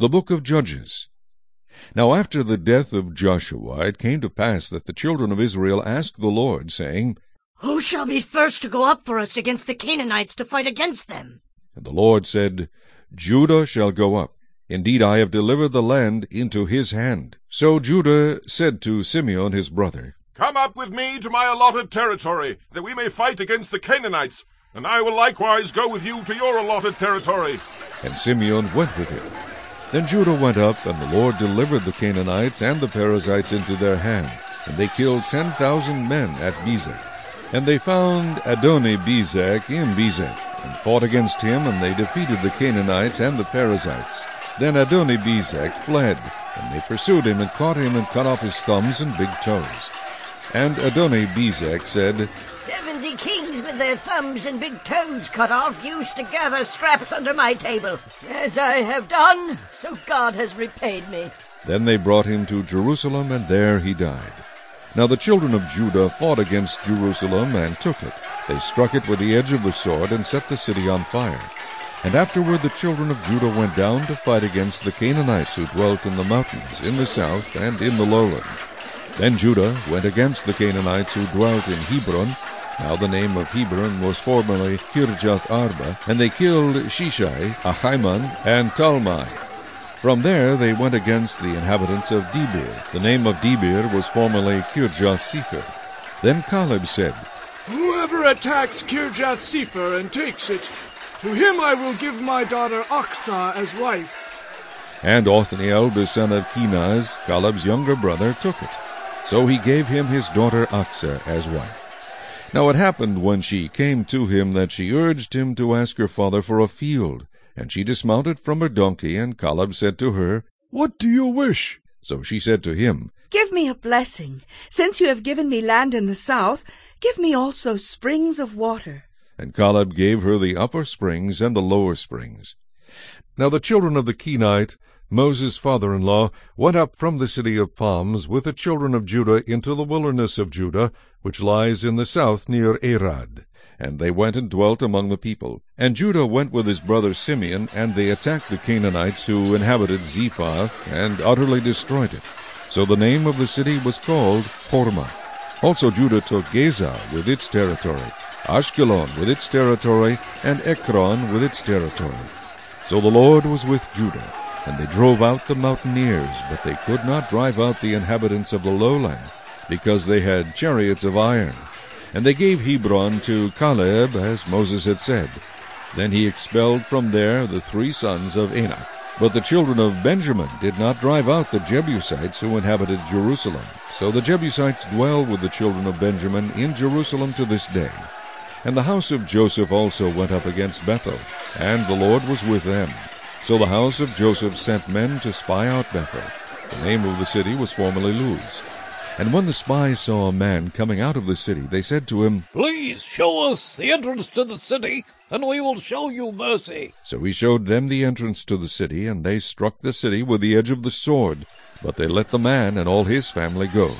The Book of Judges. Now after the death of Joshua it came to pass that the children of Israel asked the Lord, saying, Who shall be first to go up for us against the Canaanites to fight against them? And the Lord said, Judah shall go up. Indeed, I have delivered the land into his hand. So Judah said to Simeon his brother, Come up with me to my allotted territory, that we may fight against the Canaanites, and I will likewise go with you to your allotted territory. And Simeon went with him. Then Judah went up, and the Lord delivered the Canaanites and the Perizzites into their hand, and they killed ten thousand men at Bezek. And they found Adoni-Bezek in Bezek, and fought against him, and they defeated the Canaanites and the Perizzites. Then Adoni-Bezek fled, and they pursued him, and caught him, and cut off his thumbs and big toes. And Adoni-Bezek said, Seventy kings with their thumbs and big toes cut off used to gather scraps under my table. As I have done, so God has repaid me. Then they brought him to Jerusalem, and there he died. Now the children of Judah fought against Jerusalem, and took it. They struck it with the edge of the sword, and set the city on fire. And afterward the children of Judah went down to fight against the Canaanites who dwelt in the mountains, in the south, and in the lowland. Then Judah went against the Canaanites who dwelt in Hebron. Now the name of Hebron was formerly Kirjath Arba, and they killed Sheshai, Ahiman, and Talmai. From there they went against the inhabitants of Debir. The name of Debir was formerly Kirjath Sepher. Then Caleb said, Whoever attacks Kirjath Sepher and takes it, to him I will give my daughter Achsah as wife. And Othniel the son of Kenaz, Caleb's younger brother, took it. So he gave him his daughter Achsah as wife. Now it happened when she came to him that she urged him to ask her father for a field. And she dismounted from her donkey, and Caleb said to her, What do you wish? So she said to him, Give me a blessing. Since you have given me land in the south, give me also springs of water. And Caleb gave her the upper springs and the lower springs. Now the children of the Kenite, Moses' father-in-law, went up from the city of palms with the children of Judah into the wilderness of Judah, which lies in the south near Arad. And they went and dwelt among the people. And Judah went with his brother Simeon, and they attacked the Canaanites who inhabited Zephath, and utterly destroyed it. So the name of the city was called Hormah. Also Judah took Gaza with its territory, Ashkelon with its territory, and Ekron with its territory. So the Lord was with Judah, and they drove out the mountaineers, but they could not drive out the inhabitants of the lowland, because they had chariots of iron. And they gave Hebron to Caleb, as Moses had said. Then he expelled from there the three sons of Anak. But the children of Benjamin did not drive out the Jebusites who inhabited Jerusalem. So the Jebusites dwell with the children of Benjamin in Jerusalem to this day. And the house of Joseph also went up against Bethel, and the Lord was with them. So the house of Joseph sent men to spy out Bethel. The name of the city was formerly Luz. And when the spies saw a man coming out of the city, they said to him, Please show us the entrance to the city, and we will show you mercy. So he showed them the entrance to the city, and they struck the city with the edge of the sword. But they let the man and all his family go.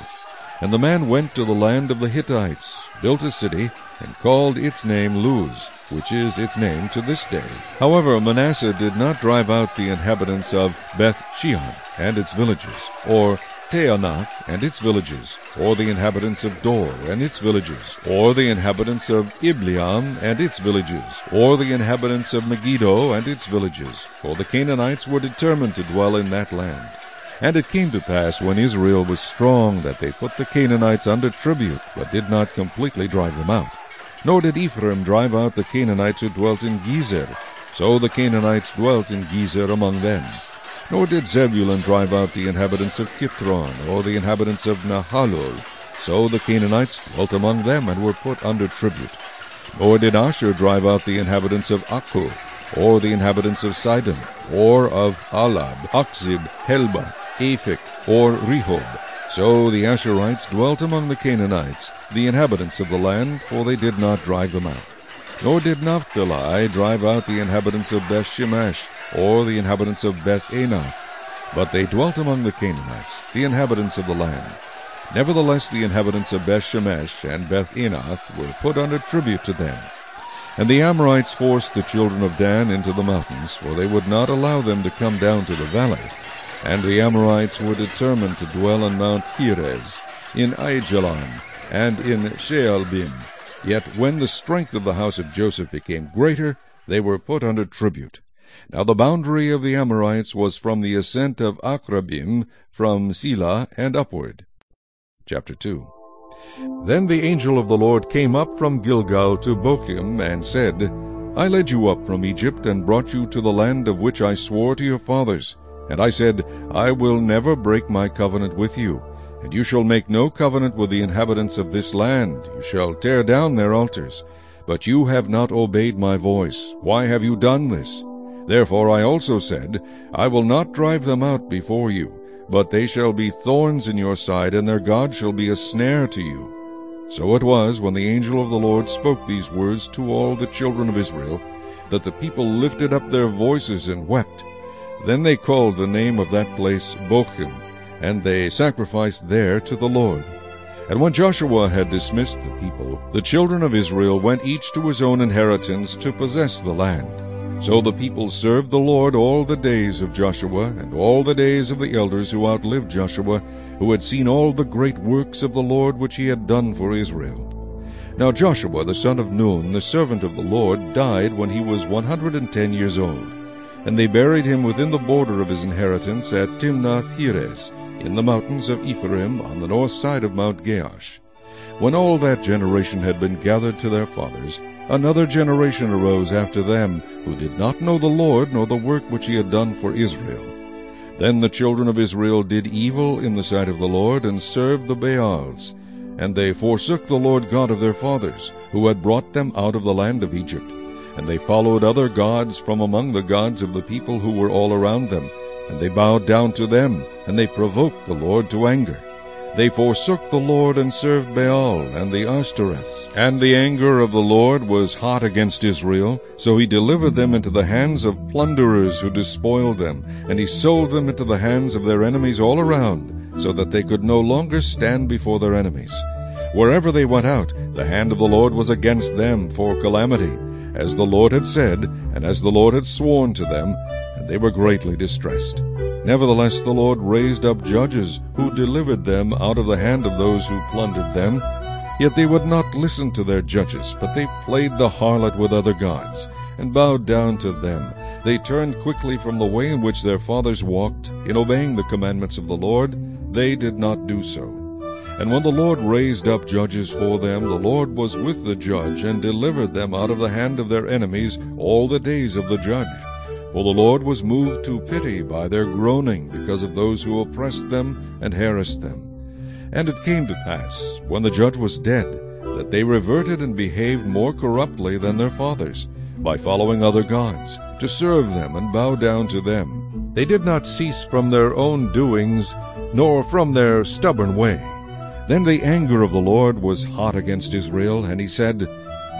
And the man went to the land of the Hittites, built a city, and called its name Luz, which is its name to this day. However, Manasseh did not drive out the inhabitants of Beth Shean and its villages, or Taanach and its villages, or the inhabitants of Dor and its villages, or the inhabitants of Ibleam and its villages, or the inhabitants of Megiddo and its villages, for the Canaanites were determined to dwell in that land. And it came to pass when Israel was strong that they put the Canaanites under tribute, but did not completely drive them out. Nor did Ephraim drive out the Canaanites who dwelt in Gezer. So the Canaanites dwelt in Gezer among them. Nor did Zebulun drive out the inhabitants of Kitron, or the inhabitants of Nahalol. So the Canaanites dwelt among them, and were put under tribute. Nor did Asher drive out the inhabitants of Acco, or the inhabitants of Sidon, or of Ahlab, Achzib, Helba, Aphek, or Rehob. So the Asherites dwelt among the Canaanites, the inhabitants of the land, for they did not drive them out. Nor did Naphtali drive out the inhabitants of Beth Shemesh, or the inhabitants of Beth Anath. But they dwelt among the Canaanites, the inhabitants of the land. Nevertheless the inhabitants of Beth Shemesh and Beth Anath were put under tribute to them. And the Amorites forced the children of Dan into the mountains, for they would not allow them to come down to the valley. And the Amorites were determined to dwell on Mount Heres, in Aijalon, and in Shaalbim. Yet when the strength of the house of Joseph became greater, they were put under tribute. Now the boundary of the Amorites was from the ascent of Akrabbim, from Sela and upward. Chapter 2 Then the angel of the Lord came up from Gilgal to Bochim, and said, I led you up from Egypt, and brought you to the land of which I swore to your fathers. And I said, I will never break my covenant with you, and you shall make no covenant with the inhabitants of this land. You shall tear down their altars. But you have not obeyed my voice. Why have you done this? Therefore I also said, I will not drive them out before you, but they shall be thorns in your side, and their God shall be a snare to you. So it was, when the angel of the Lord spoke these words to all the children of Israel, that the people lifted up their voices and wept. Then they called the name of that place Bochim, and they sacrificed there to the Lord. And when Joshua had dismissed the people, the children of Israel went each to his own inheritance to possess the land. So the people served the Lord all the days of Joshua, and all the days of the elders who outlived Joshua, who had seen all the great works of the Lord which he had done for Israel. Now Joshua the son of Nun, the servant of the Lord, died when he was one hundred and ten years old. And they buried him within the border of his inheritance at Timnath Heres, in the mountains of Ephraim on the north side of Mount Gaash. When all that generation had been gathered to their fathers, another generation arose after them, who did not know the Lord nor the work which he had done for Israel. Then the children of Israel did evil in the sight of the Lord, and served the Baals. And they forsook the Lord God of their fathers, who had brought them out of the land of Egypt. And they followed other gods from among the gods of the people who were all around them, and they bowed down to them, and they provoked the Lord to anger. They forsook the Lord and served Baal and the Ashtoreths. And the anger of the Lord was hot against Israel, so he delivered them into the hands of plunderers who despoiled them, and he sold them into the hands of their enemies all around, so that they could no longer stand before their enemies. Wherever they went out, the hand of the Lord was against them for calamity, as the Lord had said, and as the Lord had sworn to them, and they were greatly distressed. Nevertheless the Lord raised up judges, who delivered them out of the hand of those who plundered them. Yet they would not listen to their judges, but they played the harlot with other gods, and bowed down to them. They turned quickly from the way in which their fathers walked, in obeying the commandments of the Lord. They did not do so. And when the Lord raised up judges for them, the Lord was with the judge, and delivered them out of the hand of their enemies all the days of the judge. For the Lord was moved to pity by their groaning because of those who oppressed them and harassed them. And it came to pass, when the judge was dead, that they reverted and behaved more corruptly than their fathers, by following other gods, to serve them and bow down to them. They did not cease from their own doings, nor from their stubborn way. Then the anger of the Lord was hot against Israel, and he said,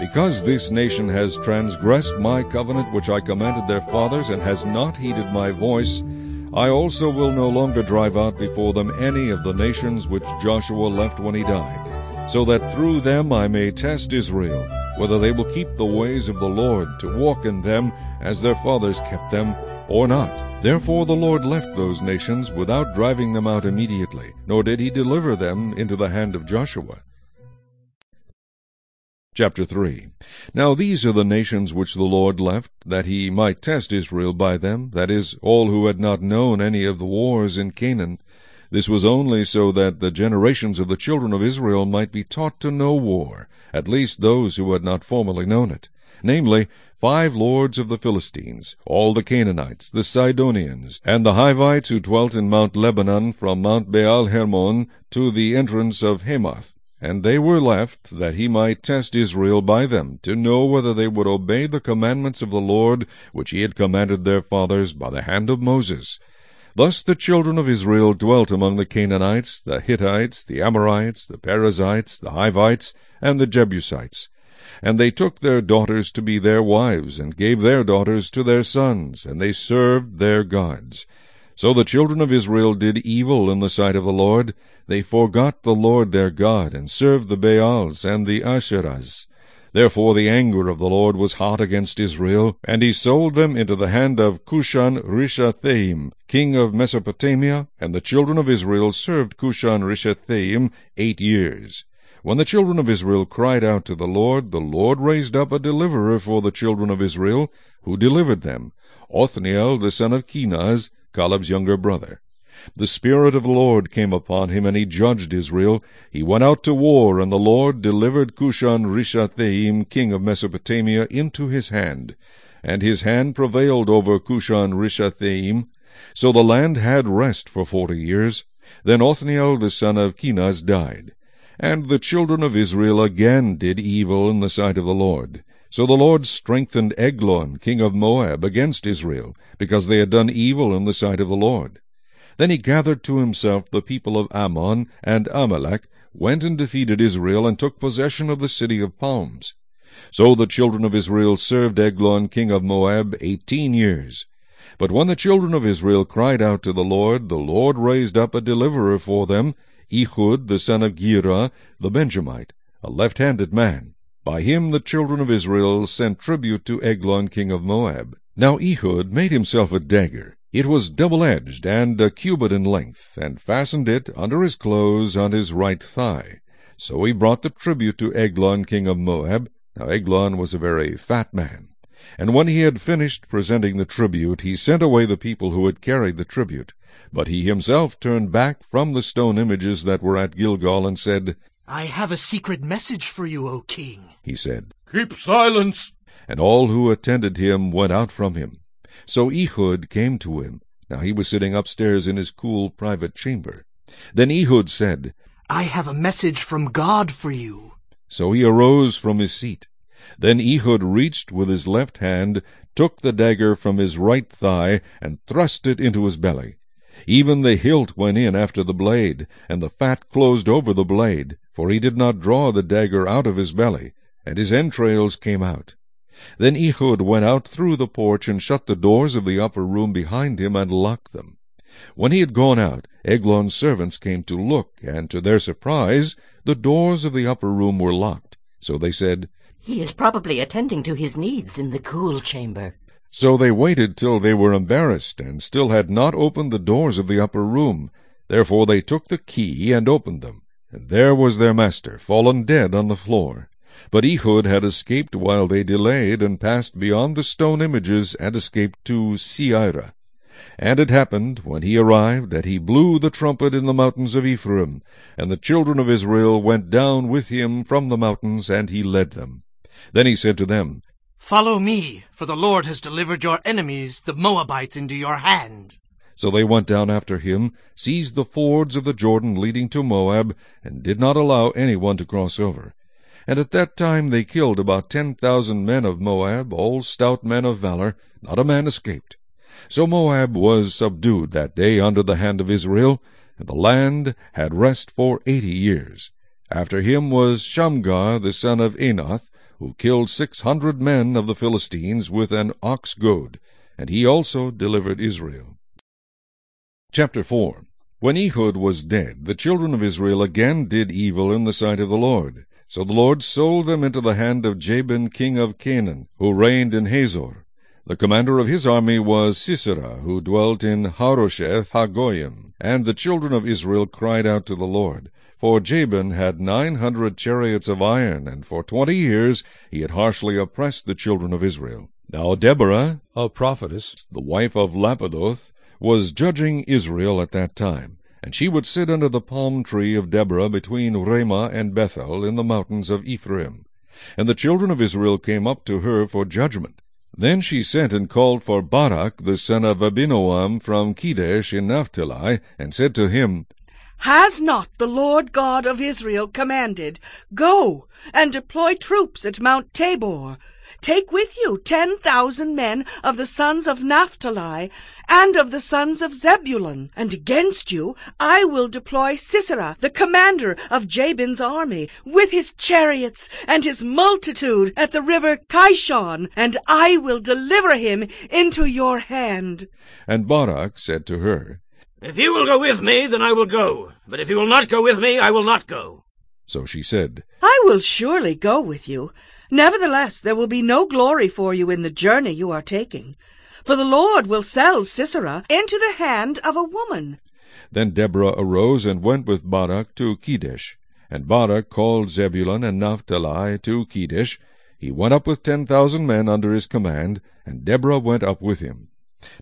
because this nation has transgressed my covenant which I commanded their fathers, and has not heeded my voice, I also will no longer drive out before them any of the nations which Joshua left when he died, so that through them I may test Israel, whether they will keep the ways of the Lord, to walk in them as their fathers kept them, or not. Therefore the Lord left those nations without driving them out immediately, nor did he deliver them into the hand of Joshua. Chapter 3 Now these are the nations which the Lord left, that he might test Israel by them, that is, all who had not known any of the wars in Canaan. This was only so that the generations of the children of Israel might be taught to know war, at least those who had not formerly known it. Namely, five lords of the Philistines, all the Canaanites, the Sidonians, and the Hivites who dwelt in Mount Lebanon, from Mount Baal Hermon to the entrance of Hamath. And they were left, that he might test Israel by them, to know whether they would obey the commandments of the Lord, which he had commanded their fathers by the hand of Moses. Thus the children of Israel dwelt among the Canaanites, the Hittites, the Amorites, the Perizzites, the Hivites, and the Jebusites. And they took their daughters to be their wives, and gave their daughters to their sons, and they served their gods. So the children of Israel did evil in the sight of the Lord. They forgot the Lord their God, and served the Baals and the Asherahs. Therefore the anger of the Lord was hot against Israel, and he sold them into the hand of Cushan Rishathaim, king of Mesopotamia, and the children of Israel served Cushan Rishathaim eight years. When the children of Israel cried out to the Lord, the Lord raised up a deliverer for the children of Israel, who delivered them, Othniel the son of Kenaz, Caleb's younger brother. The Spirit of the Lord came upon him, and he judged Israel. He went out to war, and the Lord delivered Cushan Rishathaim, king of Mesopotamia, into his hand. And his hand prevailed over Cushan Rishathaim. So the land had rest for forty years. Then Othniel the son of Kenaz died. And the children of Israel again did evil in the sight of the Lord. So the Lord strengthened Eglon, king of Moab, against Israel, because they had done evil in the sight of the Lord. Then he gathered to himself the people of Ammon and Amalek, went and defeated Israel, and took possession of the city of palms. So the children of Israel served Eglon king of Moab eighteen years. But when the children of Israel cried out to the Lord, the Lord raised up a deliverer for them, Ehud the son of Gera, the Benjamite, a left-handed man. By him the children of Israel sent tribute to Eglon king of Moab. Now Ehud made himself a dagger, it was double-edged and a cubit in length, and fastened it under his clothes on his right thigh. So he brought the tribute to Eglon king of Moab. Now Eglon was a very fat man. And when he had finished presenting the tribute, he sent away the people who had carried the tribute. But he himself turned back from the stone images that were at Gilgal, and said, I have a secret message for you, O king. He said, Keep silence. And all who attended him went out from him. So Ehud came to him. Now he was sitting upstairs in his cool private chamber. Then Ehud said, I have a message from God for you. So he arose from his seat. Then Ehud reached with his left hand, took the dagger from his right thigh, and thrust it into his belly. Even the hilt went in after the blade, and the fat closed over the blade, for he did not draw the dagger out of his belly, and his entrails came out. Then Ehud went out through the porch and shut the doors of the upper room behind him and locked them. When he had gone out, Eglon's servants came to look, and to their surprise the doors of the upper room were locked. So they said, He is probably attending to his needs in the cool chamber. So they waited till they were embarrassed, and still had not opened the doors of the upper room. Therefore they took the key and opened them, and there was their master, fallen dead on the floor. But Ehud had escaped while they delayed, and passed beyond the stone images, and escaped to Seirah. And it happened, when he arrived, that he blew the trumpet in the mountains of Ephraim, and the children of Israel went down with him from the mountains, and he led them. Then he said to them, Follow me, for the Lord has delivered your enemies, the Moabites, into your hand. So they went down after him, seized the fords of the Jordan leading to Moab, and did not allow any one to cross over. And at that time they killed about ten thousand men of Moab, all stout men of valor, not a man escaped. So Moab was subdued that day under the hand of Israel, and the land had rest for eighty years. After him was Shamgar the son of Anath, who killed six hundred men of the Philistines with an ox goad, and he also delivered Israel. Chapter 4 When Ehud was dead, the children of Israel again did evil in the sight of the Lord. So the Lord sold them into the hand of Jabin king of Canaan, who reigned in Hazor. The commander of his army was Sisera, who dwelt in Harosheth Hagoyim. And the children of Israel cried out to the Lord. For Jabin had nine hundred chariots of iron, and for twenty years he had harshly oppressed the children of Israel. Now Deborah, a prophetess, the wife of Lapidoth, was judging Israel at that time. And she would sit under the palm tree of Deborah between Ramah and Bethel in the mountains of Ephraim. And the children of Israel came up to her for judgment. Then she sent and called for Barak the son of Abinoam from Kedesh in Naphtali, and said to him, Has not the Lord God of Israel commanded, Go and deploy troops at Mount Tabor? Take with you ten thousand men of the sons of Naphtali and of the sons of Zebulun. And against you I will deploy Sisera, the commander of Jabin's army, with his chariots and his multitude at the river Kishon, and I will deliver him into your hand. And Barak said to her, If you will go with me, then I will go. But if you will not go with me, I will not go. So she said, I will surely go with you. Nevertheless, there will be no glory for you in the journey you are taking, for the Lord will sell Sisera into the hand of a woman. Then Deborah arose and went with Barak to Kedesh. And Barak called Zebulun and Naphtali to Kedesh. He went up with ten thousand men under his command, and Deborah went up with him.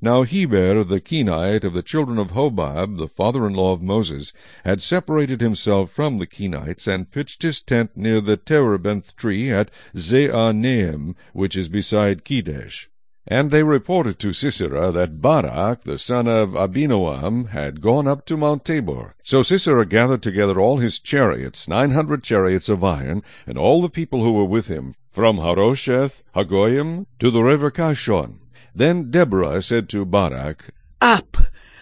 Now Heber the Kenite of the children of Hobab, the father-in-law of Moses, had separated himself from the Kenites, and pitched his tent near the terebinth tree at Zaanaim, which is beside Kedesh. And they reported to Sisera that Barak, the son of Abinoam, had gone up to Mount Tabor. So Sisera gathered together all his chariots, nine hundred chariots of iron, and all the people who were with him, from Harosheth Hagoyim to the river Kishon. Then Deborah said to Barak, Up,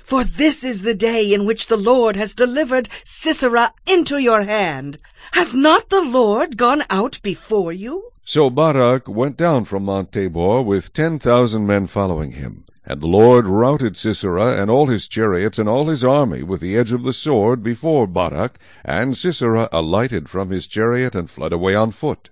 for this is the day in which the Lord has delivered Sisera into your hand. Has not the Lord gone out before you? So Barak went down from Mount Tabor with ten thousand men following him. And the Lord routed Sisera and all his chariots and all his army with the edge of the sword before Barak, and Sisera alighted from his chariot and fled away on foot.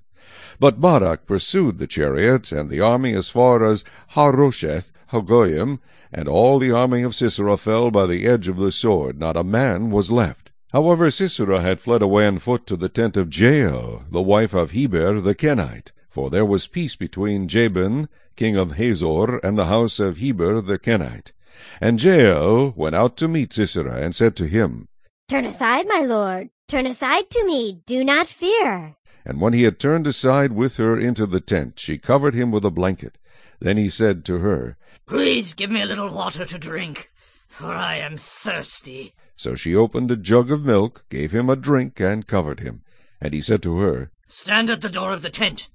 But Barak pursued the chariots and the army as far as Harosheth Hagoyim, and all the army of Sisera fell by the edge of the sword, not a man was left. However, Sisera had fled away on foot to the tent of Jael, the wife of Heber the Kenite, for there was peace between Jabin, king of Hazor, and the house of Heber the Kenite. And Jael went out to meet Sisera, and said to him, Turn aside, my lord. Turn aside to me. Do not fear. And when he had turned aside with her into the tent, she covered him with a blanket. Then he said to her, Please give me a little water to drink, for I am thirsty. So she opened a jug of milk, gave him a drink, and covered him. And he said to her, Stand at the door of the tent,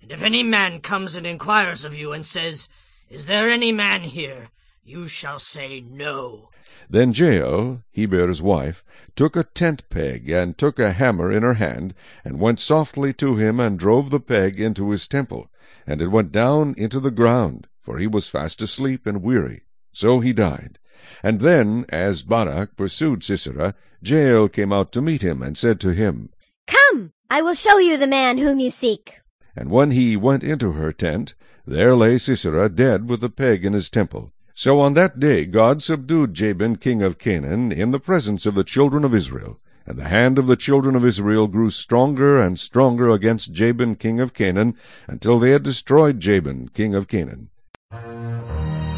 and if any man comes and inquires of you and says, Is there any man here? You shall say no. Then Jael, Heber's wife, took a tent peg, and took a hammer in her hand, and went softly to him, and drove the peg into his temple. And it went down into the ground, for he was fast asleep and weary. So he died. And then, as Barak pursued Sisera, Jael came out to meet him, and said to him, Come, I will show you the man whom you seek. And when he went into her tent, there lay Sisera dead with the peg in his temple. So on that day God subdued Jabin king of Canaan in the presence of the children of Israel. And the hand of the children of Israel grew stronger and stronger against Jabin king of Canaan, until they had destroyed Jabin king of Canaan.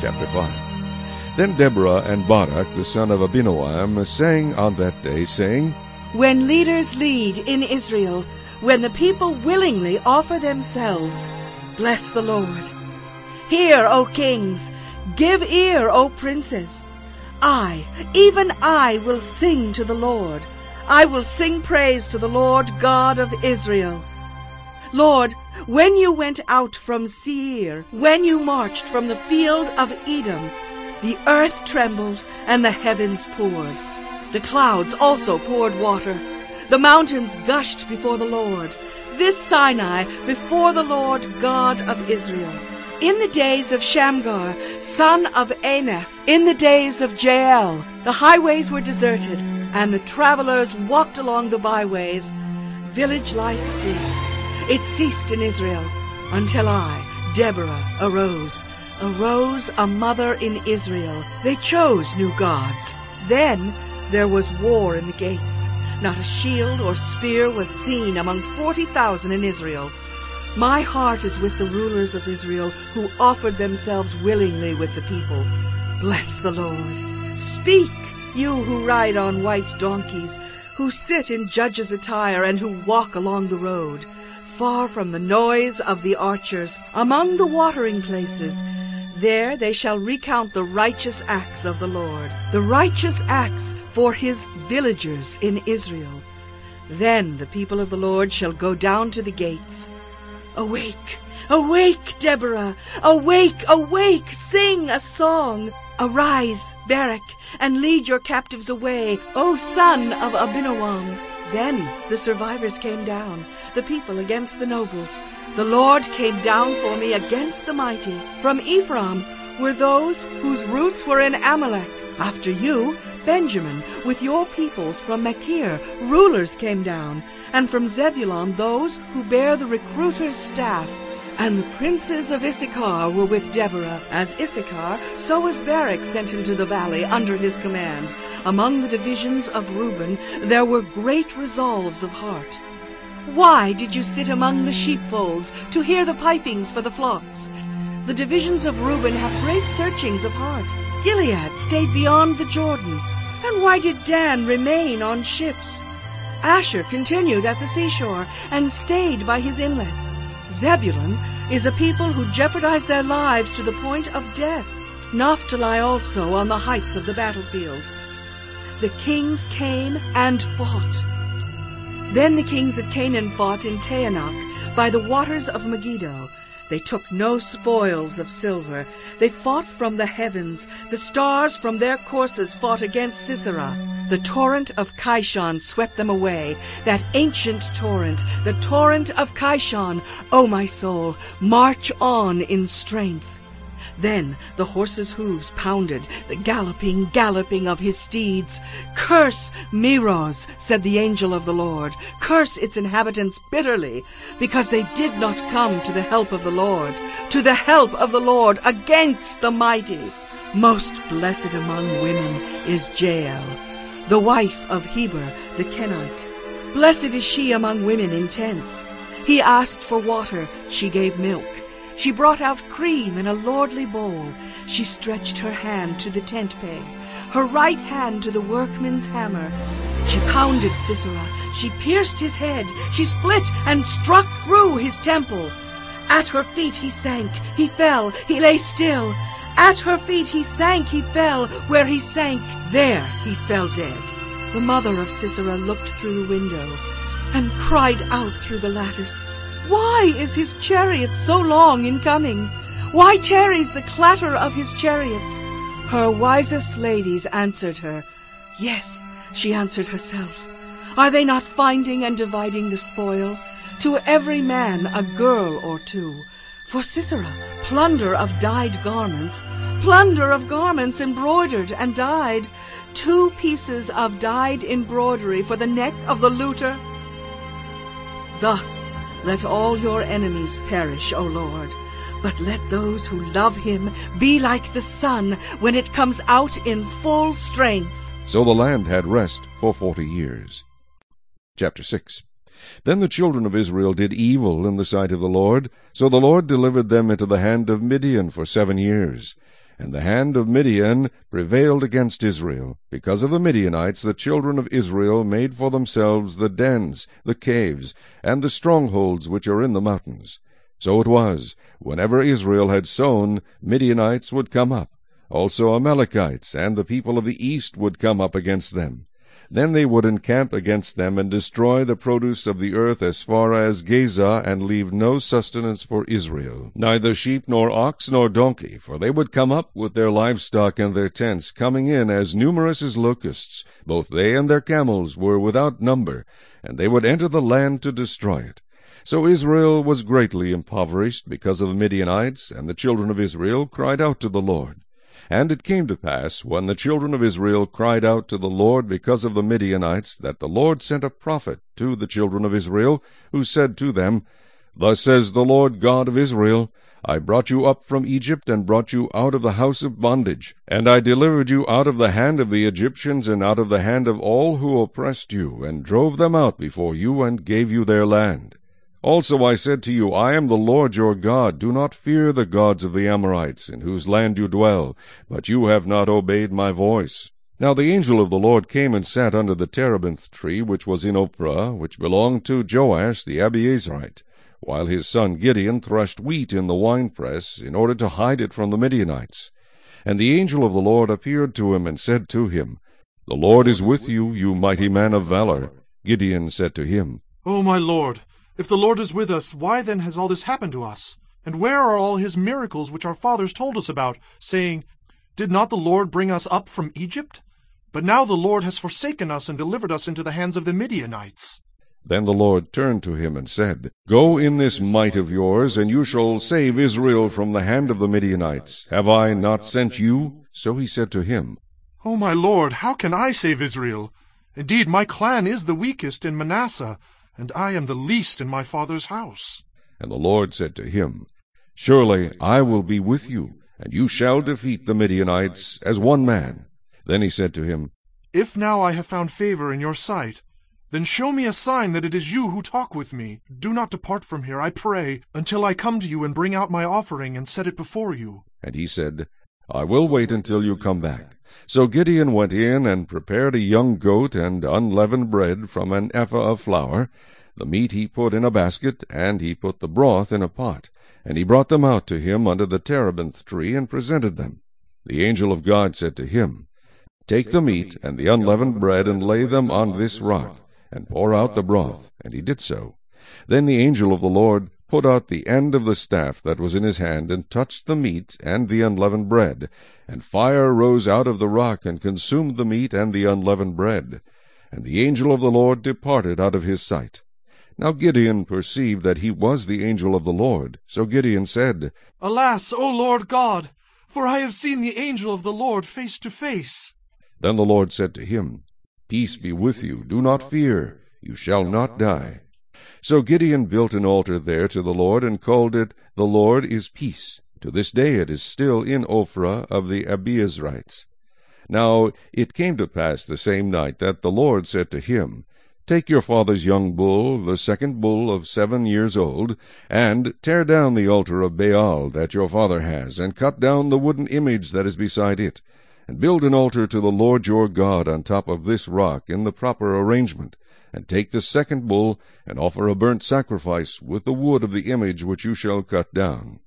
Chapter 5 Then Deborah and Barak the son of Abinoam sang on that day, saying, When leaders lead in Israel, when the people willingly offer themselves, bless the Lord. Hear, O kings, give ear, O princes. I, even I, will sing to the Lord. I will sing praise to the Lord God of Israel. Lord, when you went out from Seir, when you marched from the field of Edom, the earth trembled and the heavens poured. The clouds also poured water. The mountains gushed before the Lord. This Sinai before the Lord God of Israel. In the days of Shamgar, son of Anath, in the days of Jael, the highways were deserted, and the travelers walked along the byways. Village life ceased. It ceased in Israel until I, Deborah, arose. Arose a mother in Israel. They chose new gods. Then there was war in the gates. Not a shield or spear was seen among forty thousand in Israel. My heart is with the rulers of Israel who offered themselves willingly with the people. Bless the Lord. Speak, you who ride on white donkeys, who sit in judges' attire and who walk along the road, far from the noise of the archers, among the watering places. There they shall recount the righteous acts of the Lord, the righteous acts for his villagers in Israel. Then the people of the Lord shall go down to the gates. Awake, awake, Deborah! Awake, awake! Sing a song! Arise, Barak, and lead your captives away, O son of Abinoam! Then the survivors came down, the people against the nobles. The Lord came down for me against the mighty. From Ephraim were those whose roots were in Amalek. After you, Benjamin, with your peoples from Machir, rulers came down, and from Zebulun those who bear the recruiter's staff. And the princes of Issachar were with Deborah. As Issachar, so was Barak sent into the valley under his command. Among the divisions of Reuben there were great resolves of heart. Why did you sit among the sheepfolds to hear the pipings for the flocks? The divisions of Reuben have great searchings of heart. Gilead stayed beyond the Jordan. And why did Dan remain on ships? Asher continued at the seashore and stayed by his inlets. Zebulun is a people who jeopardize their lives to the point of death. Naphtali also on the heights of the battlefield. The kings came and fought. Then the kings of Canaan fought in Taanach by the waters of Megiddo. They took no spoils of silver. They fought from the heavens. The stars from their courses fought against Sisera. The torrent of Kishon swept them away. That ancient torrent, the torrent of Kishon. O my soul, march on in strength. Then the horse's hooves pounded, the galloping, galloping of his steeds. Curse Meroz, said the angel of the Lord. Curse its inhabitants bitterly, because they did not come to the help of the Lord, to the help of the Lord against the mighty. Most blessed among women is Jael, the wife of Heber the Kenite. Blessed is she among women in tents. He asked for water, she gave milk. She brought out cream in a lordly bowl. She stretched her hand to the tent peg, her right hand to the workman's hammer. She pounded Sisera. She pierced his head. She split and struck through his temple. At her feet he sank. He fell. He lay still. At her feet he sank. He fell. Where he sank, there he fell dead. The mother of Sisera looked through the window and cried out through the lattice. Why is his chariot so long in coming? Why tarries the clatter of his chariots? Her wisest ladies answered her. Yes, she answered herself. Are they not finding and dividing the spoil? To every man a girl or two. For Sisera, plunder of dyed garments, plunder of garments embroidered and dyed, two pieces of dyed embroidery for the neck of the looter. Thus let all your enemies perish, O Lord. But let those who love him be like the sun when it comes out in full strength. So the land had rest for forty years. Chapter 6 Then the children of Israel did evil in the sight of the Lord. So the Lord delivered them into the hand of Midian for seven years. And the hand of Midian prevailed against Israel. Because of the Midianites the children of Israel made for themselves the dens, the caves, and the strongholds which are in the mountains. So it was, whenever Israel had sown, Midianites would come up. Also Amalekites and the people of the east would come up against them. Then they would encamp against them and destroy the produce of the earth as far as Gaza, and leave no sustenance for Israel, neither sheep nor ox nor donkey, for they would come up with their livestock and their tents, coming in as numerous as locusts. Both they and their camels were without number, and they would enter the land to destroy it. So Israel was greatly impoverished because of the Midianites, and the children of Israel cried out to the Lord. And it came to pass, when the children of Israel cried out to the Lord because of the Midianites, that the Lord sent a prophet to the children of Israel, who said to them, Thus says the Lord God of Israel, I brought you up from Egypt, and brought you out of the house of bondage. And I delivered you out of the hand of the Egyptians, and out of the hand of all who oppressed you, and drove them out before you, and gave you their land. Also I said to you, I am the Lord your God. Do not fear the gods of the Amorites, in whose land you dwell. But you have not obeyed my voice. Now the angel of the Lord came and sat under the terebinth tree which was in Ophrah, which belonged to Joash the Abiezrite, while his son Gideon threshed wheat in the winepress, in order to hide it from the Midianites. And the angel of the Lord appeared to him, and said to him, The Lord is with you, you mighty man of valor. Gideon said to him, O my lord, if the Lord is with us, why then has all this happened to us? And where are all his miracles which our fathers told us about, saying, Did not the Lord bring us up from Egypt? But now the Lord has forsaken us and delivered us into the hands of the Midianites. Then the Lord turned to him and said, Go in this might of yours, and you shall save Israel from the hand of the Midianites. Have I not sent you? So he said to him, Oh, my lord, how can I save Israel? Indeed, my clan is the weakest in Manasseh, and I am the least in my father's house. And the Lord said to him, Surely I will be with you, and you shall defeat the Midianites as one man. Then he said to him, If now I have found favor in your sight, then show me a sign that it is you who talk with me. Do not depart from here, I pray, until I come to you and bring out my offering and set it before you. And he said, I will wait until you come back. So Gideon went in and prepared a young goat and unleavened bread from an ephah of flour. The meat he put in a basket, and he put the broth in a pot. And he brought them out to him under the terebinth tree, and presented them. The angel of God said to him, Take the meat and the unleavened bread, and lay them on this rock, and pour out the broth. And he did so. Then the angel of the Lord put out the end of the staff that was in his hand, and touched the meat and the unleavened bread. And fire rose out of the rock, and consumed the meat and the unleavened bread. And the angel of the Lord departed out of his sight. Now Gideon perceived that he was the angel of the Lord. So Gideon said, Alas, O Lord God, for I have seen the angel of the Lord face to face. Then the Lord said to him, Peace be with you, do not fear, you shall not die. So Gideon built an altar there to the Lord, and called it, The Lord is Peace. To this day it is still in Ophrah of the Abiezrites. Now it came to pass the same night that the Lord said to him, Take your father's young bull, the second bull of seven years old, and tear down the altar of Baal that your father has, and cut down the wooden image that is beside it, and build an altar to the Lord your God on top of this rock in the proper arrangement, and take the second bull, and offer a burnt sacrifice with the wood of the image which you shall cut down.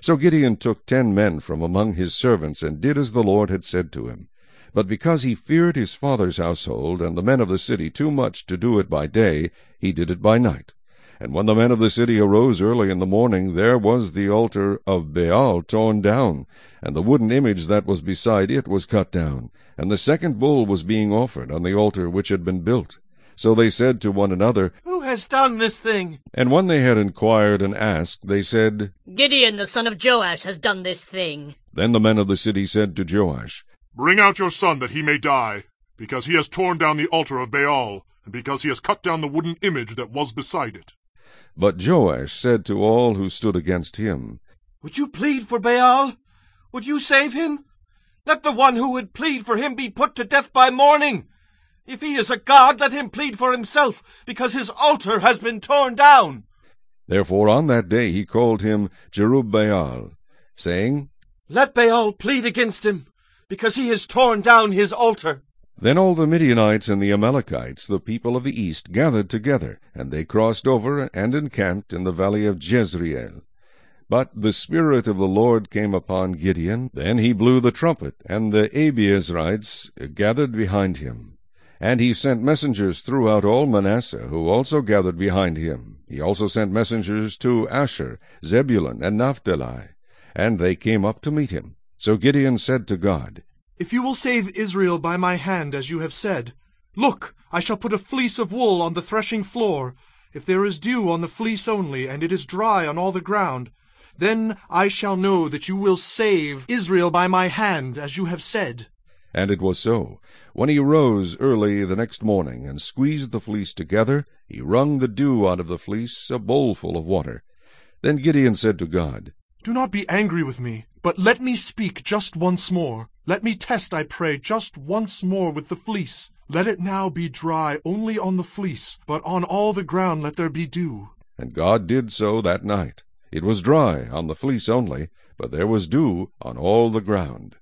So Gideon took ten men from among his servants, and did as the Lord had said to him. But because he feared his father's household and the men of the city too much to do it by day, he did it by night. And when the men of the city arose early in the morning, there was the altar of Baal torn down, and the wooden image that was beside it was cut down, and the second bull was being offered on the altar which had been built. So they said to one another, Who has done this thing? And when they had inquired and asked, they said, Gideon the son of Joash has done this thing. Then the men of the city said to Joash, Bring out your son that he may die, because he has torn down the altar of Baal, and because he has cut down the wooden image that was beside it. But Joash said to all who stood against him, Would you plead for Baal? Would you save him? Let the one who would plead for him be put to death by morning. If he is a god, let him plead for himself, because his altar has been torn down. Therefore on that day he called him Jerubbaal, saying, Let Baal plead against him, because he has torn down his altar. Then all the Midianites and the Amalekites, the people of the east, gathered together, and they crossed over and encamped in the valley of Jezreel. But the Spirit of the Lord came upon Gideon. Then he blew the trumpet, and the Abiezrites gathered behind him. And he sent messengers throughout all Manasseh, who also gathered behind him. He also sent messengers to Asher, Zebulun, and Naphtali, and they came up to meet him. So Gideon said to God, If you will save Israel by my hand, as you have said, look, I shall put a fleece of wool on the threshing floor. If there is dew on the fleece only, and it is dry on all the ground, then I shall know that you will save Israel by my hand, as you have said. And it was so. When he rose early the next morning, and squeezed the fleece together, he wrung the dew out of the fleece, a bowlful of water. Then Gideon said to God, Do not be angry with me, but let me speak just once more. Let me test, I pray, just once more with the fleece. Let it now be dry only on the fleece, but on all the ground let there be dew. And God did so that night. It was dry on the fleece only, but there was dew on all the ground.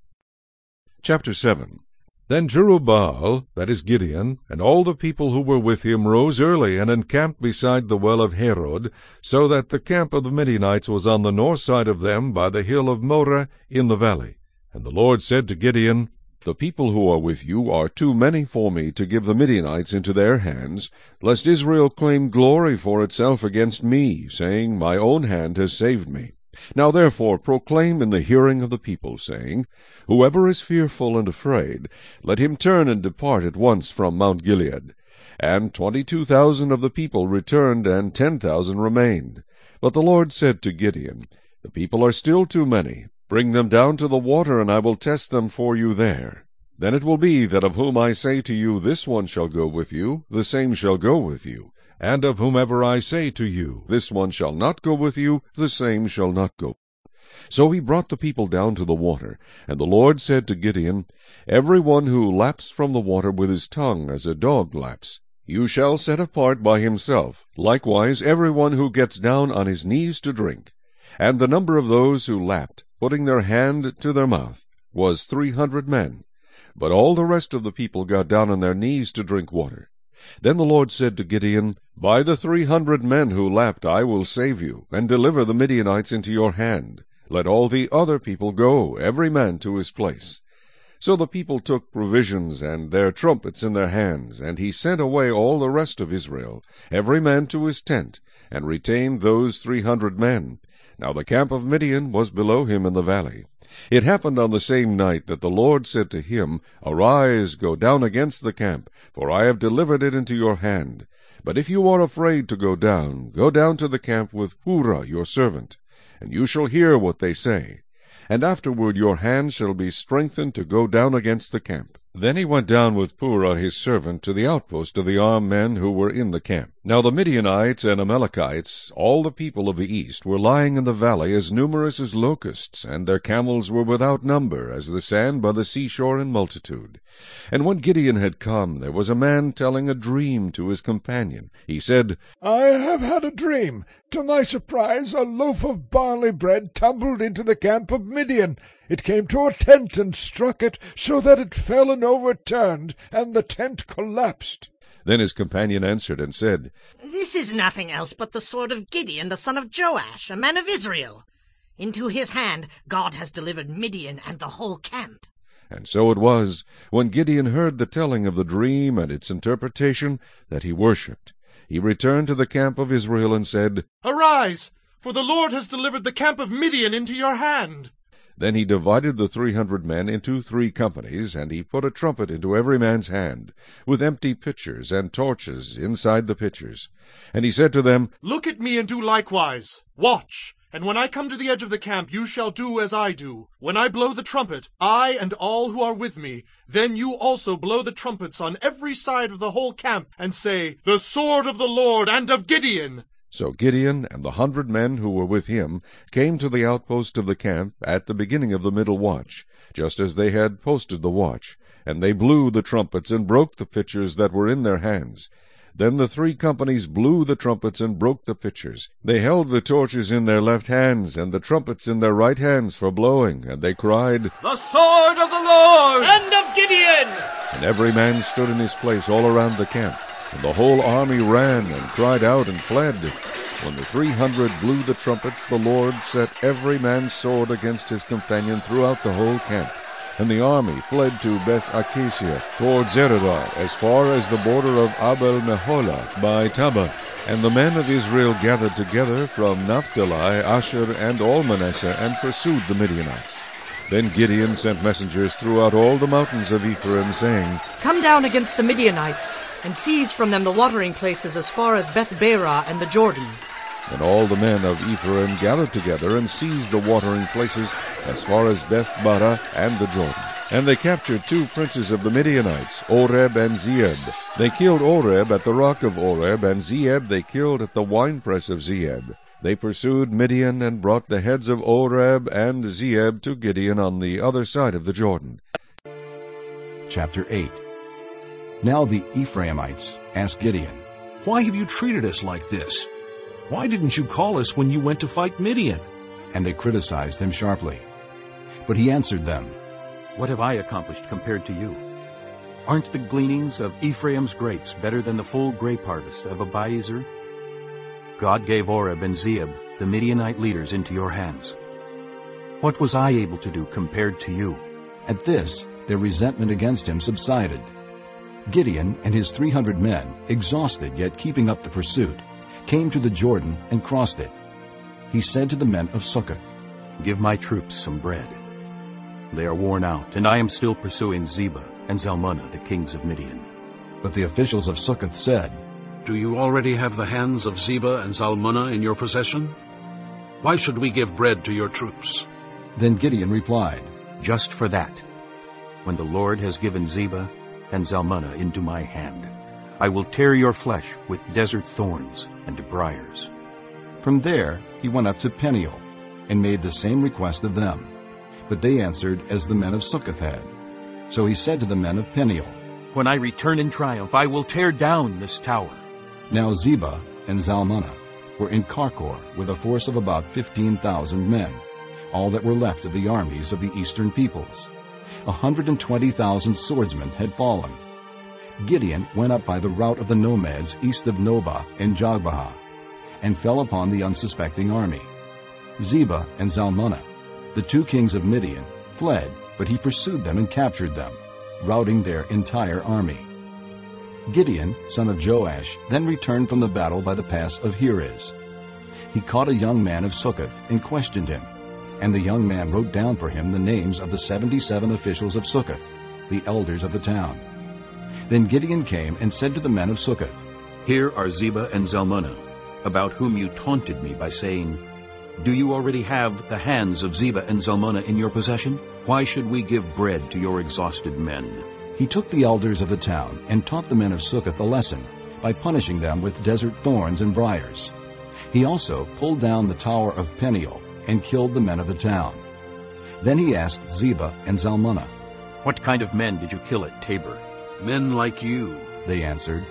Chapter 7 Then Jerubbaal, that is Gideon, and all the people who were with him rose early and encamped beside the well of Harod, so that the camp of the Midianites was on the north side of them by the hill of Moreh in the valley. And the Lord said to Gideon, The people who are with you are too many for me to give the Midianites into their hands, lest Israel claim glory for itself against me, saying, My own hand has saved me. Now therefore proclaim in the hearing of the people, saying, Whoever is fearful and afraid, let him turn and depart at once from Mount Gilead. And twenty-two thousand of the people returned, and ten thousand remained. But the Lord said to Gideon, The people are still too many. Bring them down to the water, and I will test them for you there. Then it will be that of whom I say to you, This one shall go with you, the same shall go with you. And of whomever I say to you, This one shall not go with you, the same shall not go. So he brought the people down to the water. And the Lord said to Gideon, Every one who laps from the water with his tongue, as a dog laps, you shall set apart by himself, likewise every one who gets down on his knees to drink. And the number of those who lapped, putting their hand to their mouth, was three hundred men. But all the rest of the people got down on their knees to drink water. Then the Lord said to Gideon, By the three hundred men who lapped I will save you, and deliver the Midianites into your hand. Let all the other people go, every man to his place. So the people took provisions and their trumpets in their hands, and he sent away all the rest of Israel, every man to his tent, and retained those three hundred men. Now the camp of Midian was below him in the valley. It happened on the same night that the Lord said to him, Arise, go down against the camp, for I have delivered it into your hand. But if you are afraid to go down, go down to the camp with Purah your servant, and you shall hear what they say. And afterward your hand shall be strengthened to go down against the camp. Then he went down with Purah his servant to the outpost of the armed men who were in the camp. Now the Midianites and Amalekites, all the people of the east, were lying in the valley as numerous as locusts, and their camels were without number, as the sand by the seashore in multitude. And when Gideon had come, there was a man telling a dream to his companion. He said, I have had a dream. To my surprise, a loaf of barley bread tumbled into the camp of Midian. It came to a tent and struck it, so that it fell and overturned, and the tent collapsed. Then his companion answered and said, This is nothing else but the sword of Gideon, the son of Joash, a man of Israel. Into his hand God has delivered Midian and the whole camp. And so it was, when Gideon heard the telling of the dream and its interpretation, that he worshipped. He returned to the camp of Israel and said, Arise, for the Lord has delivered the camp of Midian into your hand. Then he divided the three hundred men into three companies, and he put a trumpet into every man's hand, with empty pitchers and torches inside the pitchers. And he said to them, Look at me and do likewise. Watch, and when I come to the edge of the camp, you shall do as I do. When I blow the trumpet, I and all who are with me, then you also blow the trumpets on every side of the whole camp, and say, The sword of the Lord and of Gideon. So Gideon and the hundred men who were with him came to the outpost of the camp at the beginning of the middle watch, just as they had posted the watch. And they blew the trumpets and broke the pitchers that were in their hands. Then the three companies blew the trumpets and broke the pitchers. They held the torches in their left hands, and the trumpets in their right hands for blowing, and they cried, The sword of the Lord! And of Gideon! And every man stood in his place all around the camp. And the whole army ran and cried out and fled. When the three hundred blew the trumpets, the Lord set every man's sword against his companion throughout the whole camp. And the army fled to Beth Acacia toward Zererah, as far as the border of Abel Meholah by Tabbath. And the men of Israel gathered together from Naphtali, Asher, and all Manasseh, and pursued the Midianites. Then Gideon sent messengers throughout all the mountains of Ephraim, saying, Come down against the Midianites, and seize from them the watering places as far as Beth Barah and the Jordan. And all the men of Ephraim gathered together and seized the watering places as far as Beth Barah and the Jordan. And they captured two princes of the Midianites, Oreb and Zeeb. They killed Oreb at the rock of Oreb, and Zeeb they killed at the winepress of Zeeb. They pursued Midian and brought the heads of Oreb and Zeeb to Gideon on the other side of the Jordan. Chapter 8 Now the Ephraimites asked Gideon, Why have you treated us like this? Why didn't you call us when you went to fight Midian? And they criticized him sharply. But he answered them, What have I accomplished compared to you? Aren't the gleanings of Ephraim's grapes better than the full grape harvest of Abiezer? God gave Oreb and Zeeb, the Midianite leaders, into your hands. What was I able to do compared to you? At this, their resentment against him subsided. Gideon and his 300 men, exhausted yet keeping up the pursuit, came to the Jordan and crossed it. He said to the men of Succoth, Give my troops some bread. They are worn out, and I am still pursuing Zebah and Zalmunna, the kings of Midian. But the officials of Succoth said, Do you already have the hands of Zebah and Zalmunna in your possession? Why should we give bread to your troops? Then Gideon replied, Just for that. when the Lord has given Zebah and Zalmunna into my hand. I will tear your flesh with desert thorns and briars. From there he went up to Peniel, and made the same request of them. But they answered as the men of Succoth had. So he said to the men of Peniel, When I return in triumph, I will tear down this tower. Now Zebah and Zalmunna were in Karkor with a force of about fifteen thousand men, all that were left of the armies of the eastern peoples. A hundred and twenty thousand swordsmen had fallen. Gideon went up by the route of the nomads east of Nobah and Jogbehah, and fell upon the unsuspecting army. Zebah and Zalmunna, the two kings of Midian, fled, but he pursued them and captured them, routing their entire army. Gideon, son of Joash, then returned from the battle by the pass of Heres. He caught a young man of Succoth and questioned him, and the young man wrote down for him the names of the seventy-seven officials of Succoth, the elders of the town. Then Gideon came and said to the men of Succoth, Here are Zebah and Zalmunna, about whom you taunted me by saying, Do you already have the hands of Zebah and Zalmunna in your possession? Why should we give bread to your exhausted men? He took the elders of the town and taught the men of Succoth a lesson by punishing them with desert thorns and briars. He also pulled down the tower of Peniel and killed the men of the town. Then he asked Zebah and Zalmunna, What kind of men did you kill at Tabor? Men like you, they answered,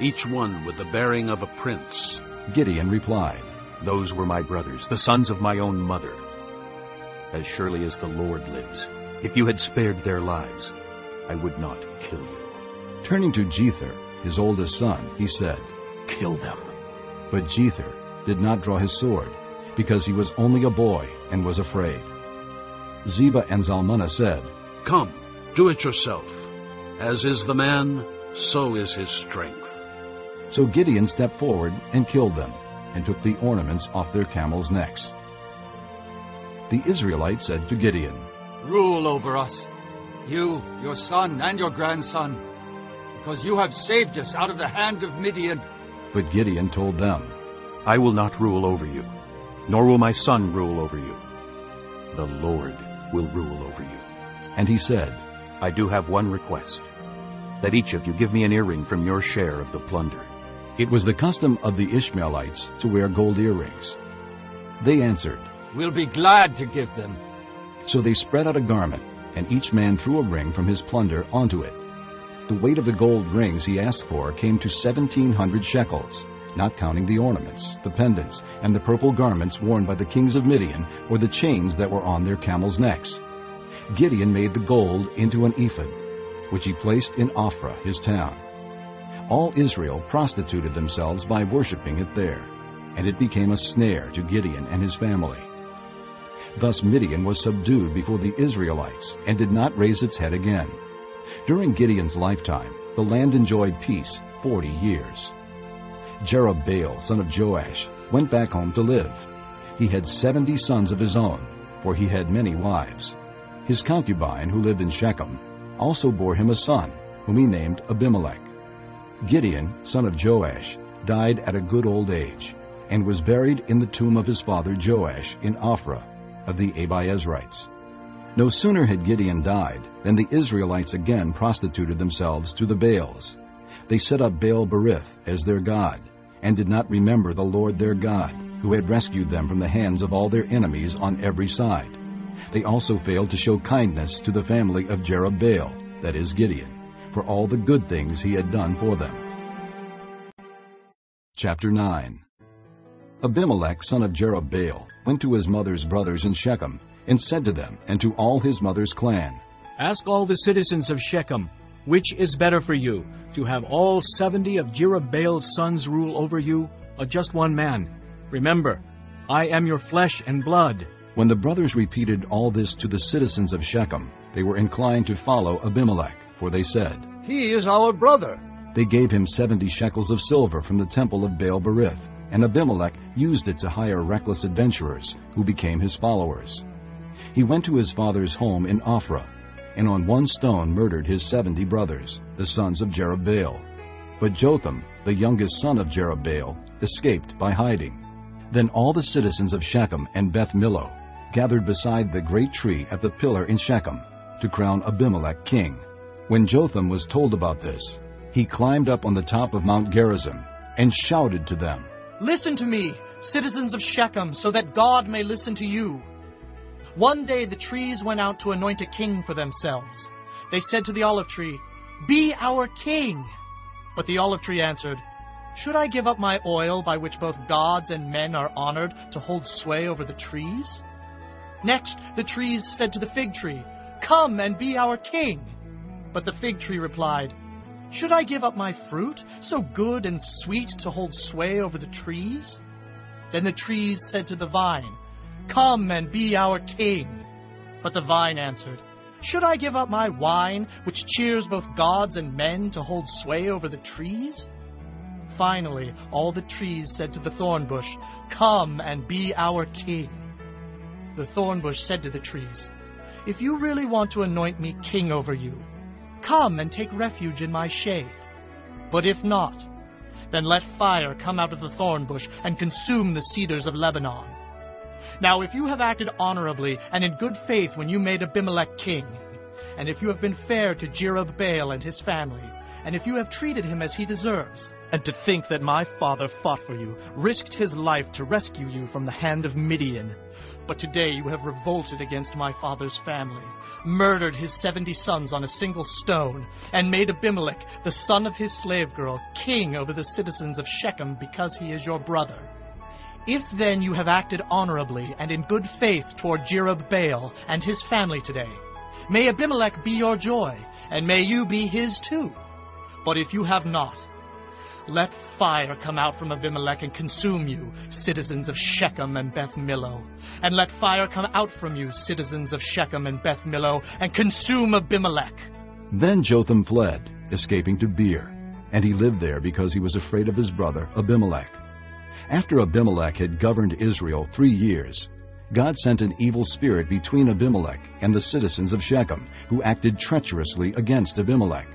each one with the bearing of a prince. Gideon replied, Those were my brothers, the sons of my own mother. As surely as the Lord lives, if you had spared their lives, I would not kill you. Turning to Jether, his oldest son, he said, Kill them. But Jether did not draw his sword, because he was only a boy and was afraid. Zebah and Zalmunna said, Come, do it yourself. As is the man, so is his strength. So Gideon stepped forward and killed them, and took the ornaments off their camels' necks. The Israelites said to Gideon, Rule over us, you, your son, and your grandson, because you have saved us out of the hand of Midian. But Gideon told them, I will not rule over you, nor will my son rule over you. The Lord will rule over you. And he said, I do have one request, that each of you give me an earring from your share of the plunder. It was the custom of the Ishmaelites to wear gold earrings. They answered, We'll be glad to give them. So they spread out a garment, and each man threw a ring from his plunder onto it. The weight of the gold rings he asked for came to seventeen hundred shekels, not counting the ornaments, the pendants, and the purple garments worn by the kings of Midian, or the chains that were on their camels' necks. Gideon made the gold into an ephod, which he placed in Ophrah, his town. All Israel prostituted themselves by worshipping it there, and it became a snare to Gideon and his family. Thus Midian was subdued before the Israelites and did not raise its head again. During Gideon's lifetime, the land enjoyed peace forty years. Jerubbaal, son of Joash, went back home to live. He had seventy sons of his own, for he had many wives. His concubine, who lived in Shechem, also bore him a son, whom he named Abimelech. Gideon, son of Joash, died at a good old age, and was buried in the tomb of his father Joash in Ophrah of the Abiezrites. No sooner had Gideon died than the Israelites again prostituted themselves to the Baals. They set up Baal Berith as their god, and did not remember the Lord their God, who had rescued them from the hands of all their enemies on every side. They also failed to show kindness to the family of Jerubbaal, that is Gideon, for all the good things he had done for them. Chapter 9 Abimelech, son of Jerubbaal, went to his mother's brothers in Shechem, and said to them and to all his mother's clan, Ask all the citizens of Shechem, which is better for you, to have all seventy of Jerubbaal's sons rule over you, or just one man? Remember, I am your flesh and blood. When the brothers repeated all this to the citizens of Shechem, they were inclined to follow Abimelech, for they said, He is our brother. They gave him seventy shekels of silver from the temple of Baal Berith, and Abimelech used it to hire reckless adventurers, who became his followers. He went to his father's home in Ophrah, and on one stone murdered his seventy brothers, the sons of Jerubbaal. But Jotham, the youngest son of Jerubbaal, escaped by hiding. Then all the citizens of Shechem and Beth Millo gathered beside the great tree at the pillar in Shechem, to crown Abimelech king. When Jotham was told about this, he climbed up on the top of Mount Gerizim and shouted to them, Listen to me, citizens of Shechem, so that God may listen to you. One day the trees went out to anoint a king for themselves. They said to the olive tree, Be our king. But the olive tree answered, Should I give up my oil by which both gods and men are honored to hold sway over the trees? Next the trees said to the fig tree, Come and be our king. But the fig tree replied, Should I give up my fruit, so good and sweet, to hold sway over the trees? Then the trees said to the vine, Come and be our king. But the vine answered, Should I give up my wine, which cheers both gods and men, to hold sway over the trees? Finally, all the trees said to the thorn bush, Come and be our king. The thorn bush said to the trees, If you really want to anoint me king over you, come and take refuge in my shade. But if not, then let fire come out of the thorn bush and consume the cedars of Lebanon. Now if you have acted honorably and in good faith when you made Abimelech king, and if you have been fair to Jerubbaal and his family, and if you have treated him as he deserves, and to think that my father fought for you, risked his life to rescue you from the hand of Midian, but today you have revolted against my father's family, murdered his seventy sons on a single stone, and made Abimelech, the son of his slave girl, king over the citizens of Shechem because he is your brother. If then you have acted honorably and in good faith toward Jerubbaal and his family today, may Abimelech be your joy, and may you be his too. But if you have not, let fire come out from Abimelech and consume you, citizens of Shechem and Beth Millo. And let fire come out from you, citizens of Shechem and Beth Millo, and consume Abimelech. Then Jotham fled, escaping to Beer, and he lived there because he was afraid of his brother Abimelech. After Abimelech had governed Israel three years, God sent an evil spirit between Abimelech and the citizens of Shechem, who acted treacherously against Abimelech.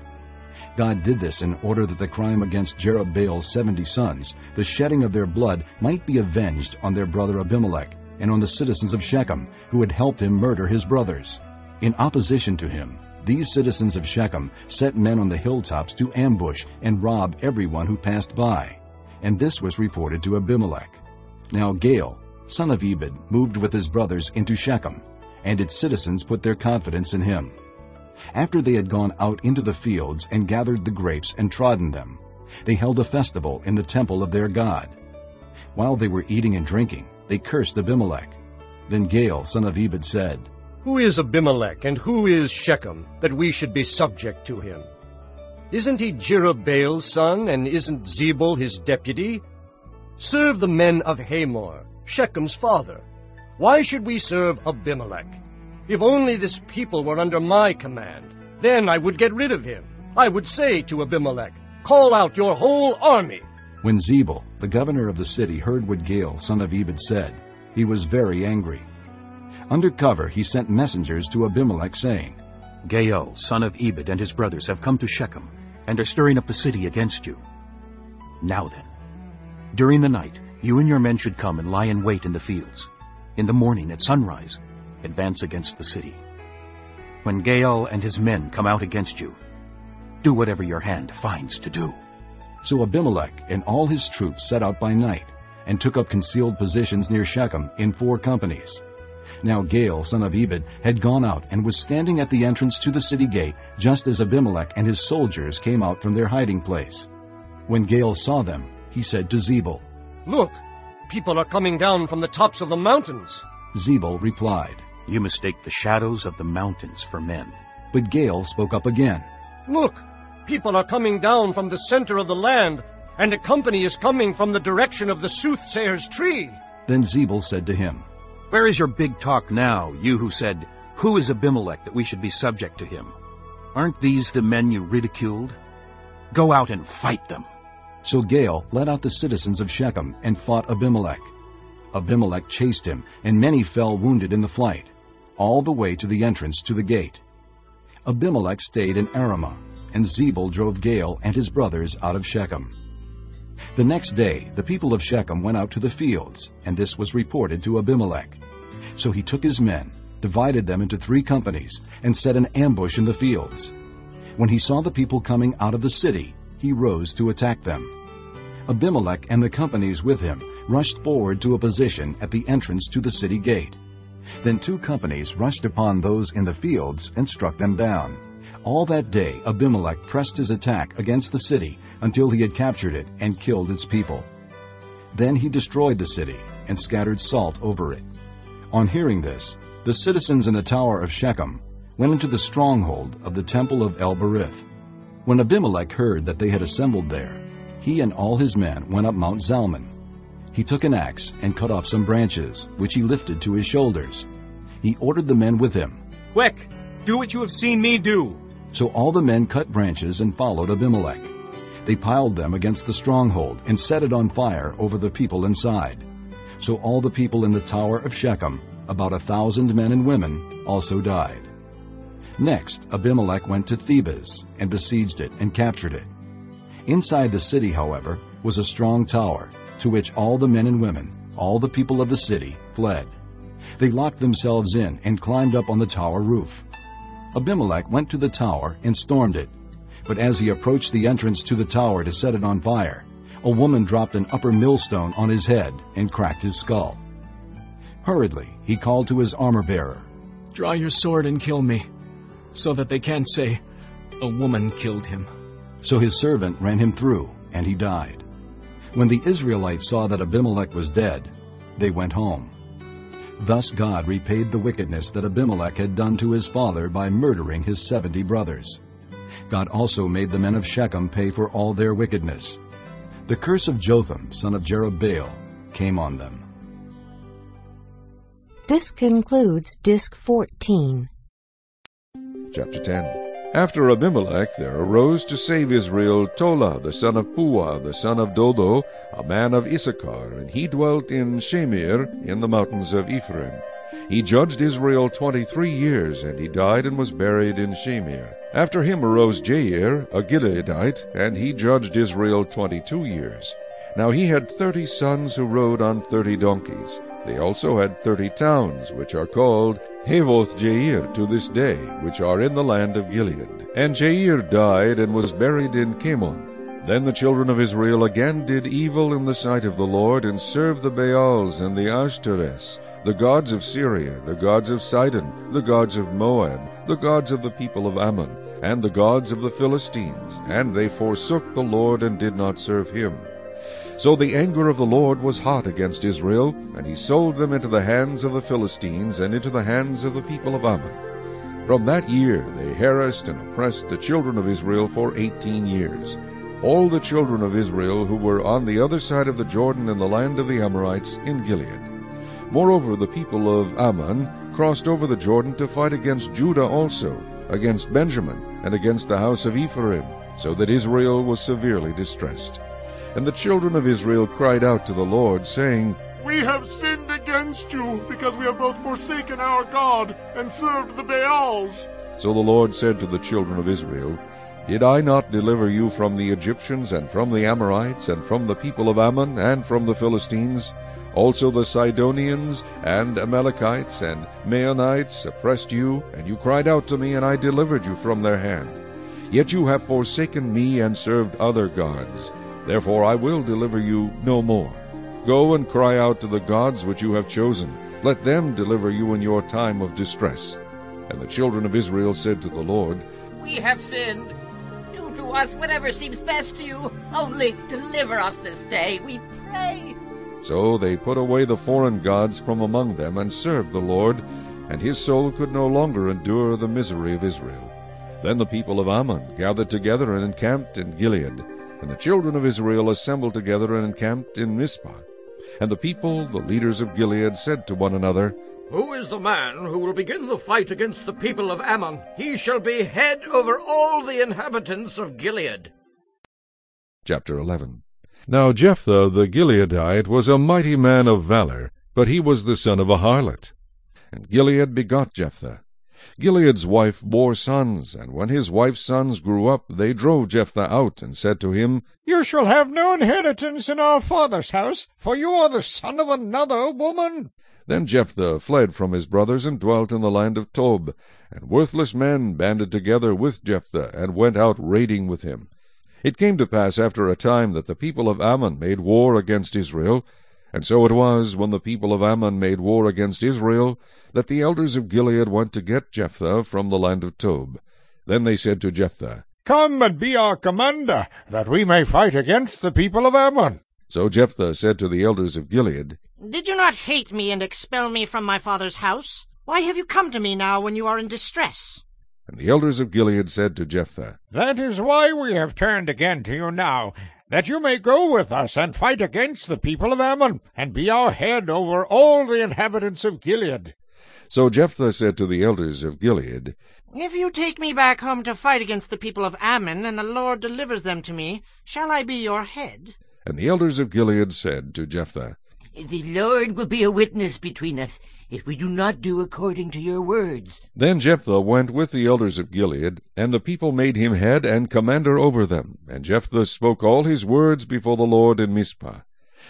God did this in order that the crime against Jerubbaal's seventy sons, the shedding of their blood, might be avenged on their brother Abimelech and on the citizens of Shechem, who had helped him murder his brothers. In opposition to him, these citizens of Shechem set men on the hilltops to ambush and rob everyone who passed by. And this was reported to Abimelech. Now Gaal, son of Ebed, moved with his brothers into Shechem, and its citizens put their confidence in him. After they had gone out into the fields and gathered the grapes and trodden them, they held a festival in the temple of their God. While they were eating and drinking, they cursed Abimelech. Then Gaal, son of Ebed, said, Who is Abimelech, and who is Shechem, that we should be subject to him? Isn't he Jerubbaal's son, and isn't Zebul his deputy? Serve the men of Hamor, Shechem's father. Why should we serve Abimelech? If only this people were under my command, then I would get rid of him. I would say to Abimelech, Call out your whole army. When Zebul, the governor of the city, heard what Gaal, son of Ebed, said, he was very angry. Under cover, he sent messengers to Abimelech, saying, Gaal, son of Ebed, and his brothers have come to Shechem, and are stirring up the city against you. Now then, during the night, you and your men should come and lie in wait in the fields. In the morning, at sunrise, advance against the city. When Gaal and his men come out against you, do whatever your hand finds to do. So Abimelech and all his troops set out by night, and took up concealed positions near Shechem in four companies. Now Gaal, son of Ebed, had gone out and was standing at the entrance to the city gate, just as Abimelech and his soldiers came out from their hiding place. When Gaal saw them, he said to Zebul, Look, people are coming down from the tops of the mountains. Zebul replied, You mistake the shadows of the mountains for men. But Gaal spoke up again. Look, people are coming down from the center of the land, and a company is coming from the direction of the soothsayer's tree. Then Zebul said to him, Where is your big talk now, you who said, Who is Abimelech that we should be subject to him? Aren't these the men you ridiculed? Go out and fight them. So Gaal led out the citizens of Shechem and fought Abimelech. Abimelech chased him, and many fell wounded in the flight, all the way to the entrance to the gate. Abimelech stayed in Arumah, and Zebul drove Gaal and his brothers out of Shechem. The next day the people of Shechem went out to the fields, and this was reported to Abimelech. So he took his men, divided them into three companies, and set an ambush in the fields. When he saw the people coming out of the city, he rose to attack them. Abimelech and the companies with him rushed forward to a position at the entrance to the city gate. Then two companies rushed upon those in the fields and struck them down. All that day Abimelech pressed his attack against the city until he had captured it and killed its people. Then he destroyed the city and scattered salt over it. On hearing this, the citizens in the tower of Shechem went into the stronghold of the temple of El Berith. When Abimelech heard that they had assembled there, he and all his men went up Mount Zalmon. He took an axe and cut off some branches, which he lifted to his shoulders. He ordered the men with him. Quick, do what you have seen me do. So all the men cut branches and followed Abimelech. They piled them against the stronghold and set it on fire over the people inside. So all the people in the tower of Shechem, about a thousand men and women, also died. Next, Abimelech went to Thebez and besieged it and captured it. Inside the city, however, was a strong tower, to which all the men and women, all the people of the city, fled. They locked themselves in and climbed up on the tower roof. Abimelech went to the tower and stormed it. But as he approached the entrance to the tower to set it on fire, a woman dropped an upper millstone on his head and cracked his skull. Hurriedly, he called to his armor-bearer, Draw your sword and kill me, so that they can't say, a woman killed him. So his servant ran him through, and he died. When the Israelites saw that Abimelech was dead, they went home. Thus God repaid the wickedness that Abimelech had done to his father by murdering his seventy brothers. God also made the men of Shechem pay for all their wickedness. The curse of Jotham, son of Jerubbaal, came on them. This concludes Disc 14. Chapter 10 After Abimelech there arose to save Israel Tola, the son of Puah, the son of Dodo, a man of Issachar, and he dwelt in Shamir, in the mountains of Ephraim. He judged Israel twenty-three years, and he died and was buried in Shamir. After him arose Jair, a Gileadite, and he judged Israel twenty-two years. Now he had thirty sons who rode on thirty donkeys. They also had thirty towns, which are called Havoth Jair to this day, which are in the land of Gilead. And Jair died and was buried in Camon. Then the children of Israel again did evil in the sight of the Lord, and served the Baals and the Ashtoreths, the gods of Syria, the gods of Sidon, the gods of Moab, the gods of the people of Ammon, and the gods of the Philistines, and they forsook the Lord and did not serve him. So the anger of the Lord was hot against Israel, and he sold them into the hands of the Philistines and into the hands of the people of Ammon. From that year they harassed and oppressed the children of Israel for eighteen years. All the children of Israel who were on the other side of the Jordan in the land of the Amorites in Gilead. Moreover, the people of Ammon crossed over the Jordan to fight against Judah also, against Benjamin, and against the house of Ephraim, so that Israel was severely distressed. And the children of Israel cried out to the Lord, saying, We have sinned against you, because we have both forsaken our God and served the Baals. So the Lord said to the children of Israel, Did I not deliver you from the Egyptians, and from the Amorites, and from the people of Ammon, and from the Philistines? Also the Sidonians, and Amalekites, and Maonites oppressed you, and you cried out to me, and I delivered you from their hand. Yet you have forsaken me, and served other gods. Therefore I will deliver you no more. Go and cry out to the gods which you have chosen. Let them deliver you in your time of distress. And the children of Israel said to the Lord, We have sinned. Do to us whatever seems best to you. Only deliver us this day, we pray. So they put away the foreign gods from among them, and served the Lord, and his soul could no longer endure the misery of Israel. Then the people of Ammon gathered together and encamped in Gilead. And the children of Israel assembled together and encamped in Mizpah. And the people, the leaders of Gilead, said to one another, Who is the man who will begin the fight against the people of Ammon? He shall be head over all the inhabitants of Gilead. Chapter 11 Now Jephthah the Gileadite was a mighty man of valor, but he was the son of a harlot. And Gilead begot Jephthah. Gilead's wife bore sons, and when his wife's sons grew up, they drove Jephthah out, and said to him, You shall have no inheritance in our father's house, for you are the son of another woman. Then Jephthah fled from his brothers and dwelt in the land of Tob. And worthless men banded together with Jephthah, and went out raiding with him. It came to pass after a time that the people of Ammon made war against Israel. And so it was, when the people of Ammon made war against Israel, that the elders of Gilead went to get Jephthah from the land of Tob. Then they said to Jephthah, Come and be our commander, that we may fight against the people of Ammon. So Jephthah said to the elders of Gilead, Did you not hate me and expel me from my father's house? Why have you come to me now when you are in distress? And the elders of Gilead said to Jephthah, That is why we have turned again to you now, that you may go with us and fight against the people of Ammon, and be our head over all the inhabitants of Gilead. So Jephthah said to the elders of Gilead, If you take me back home to fight against the people of Ammon, and the Lord delivers them to me, shall I be your head? And the elders of Gilead said to Jephthah, The Lord will be a witness between us, if we do not do according to your words. Then Jephthah went with the elders of Gilead, and the people made him head and commander over them. And Jephthah spoke all his words before the Lord in Mizpah.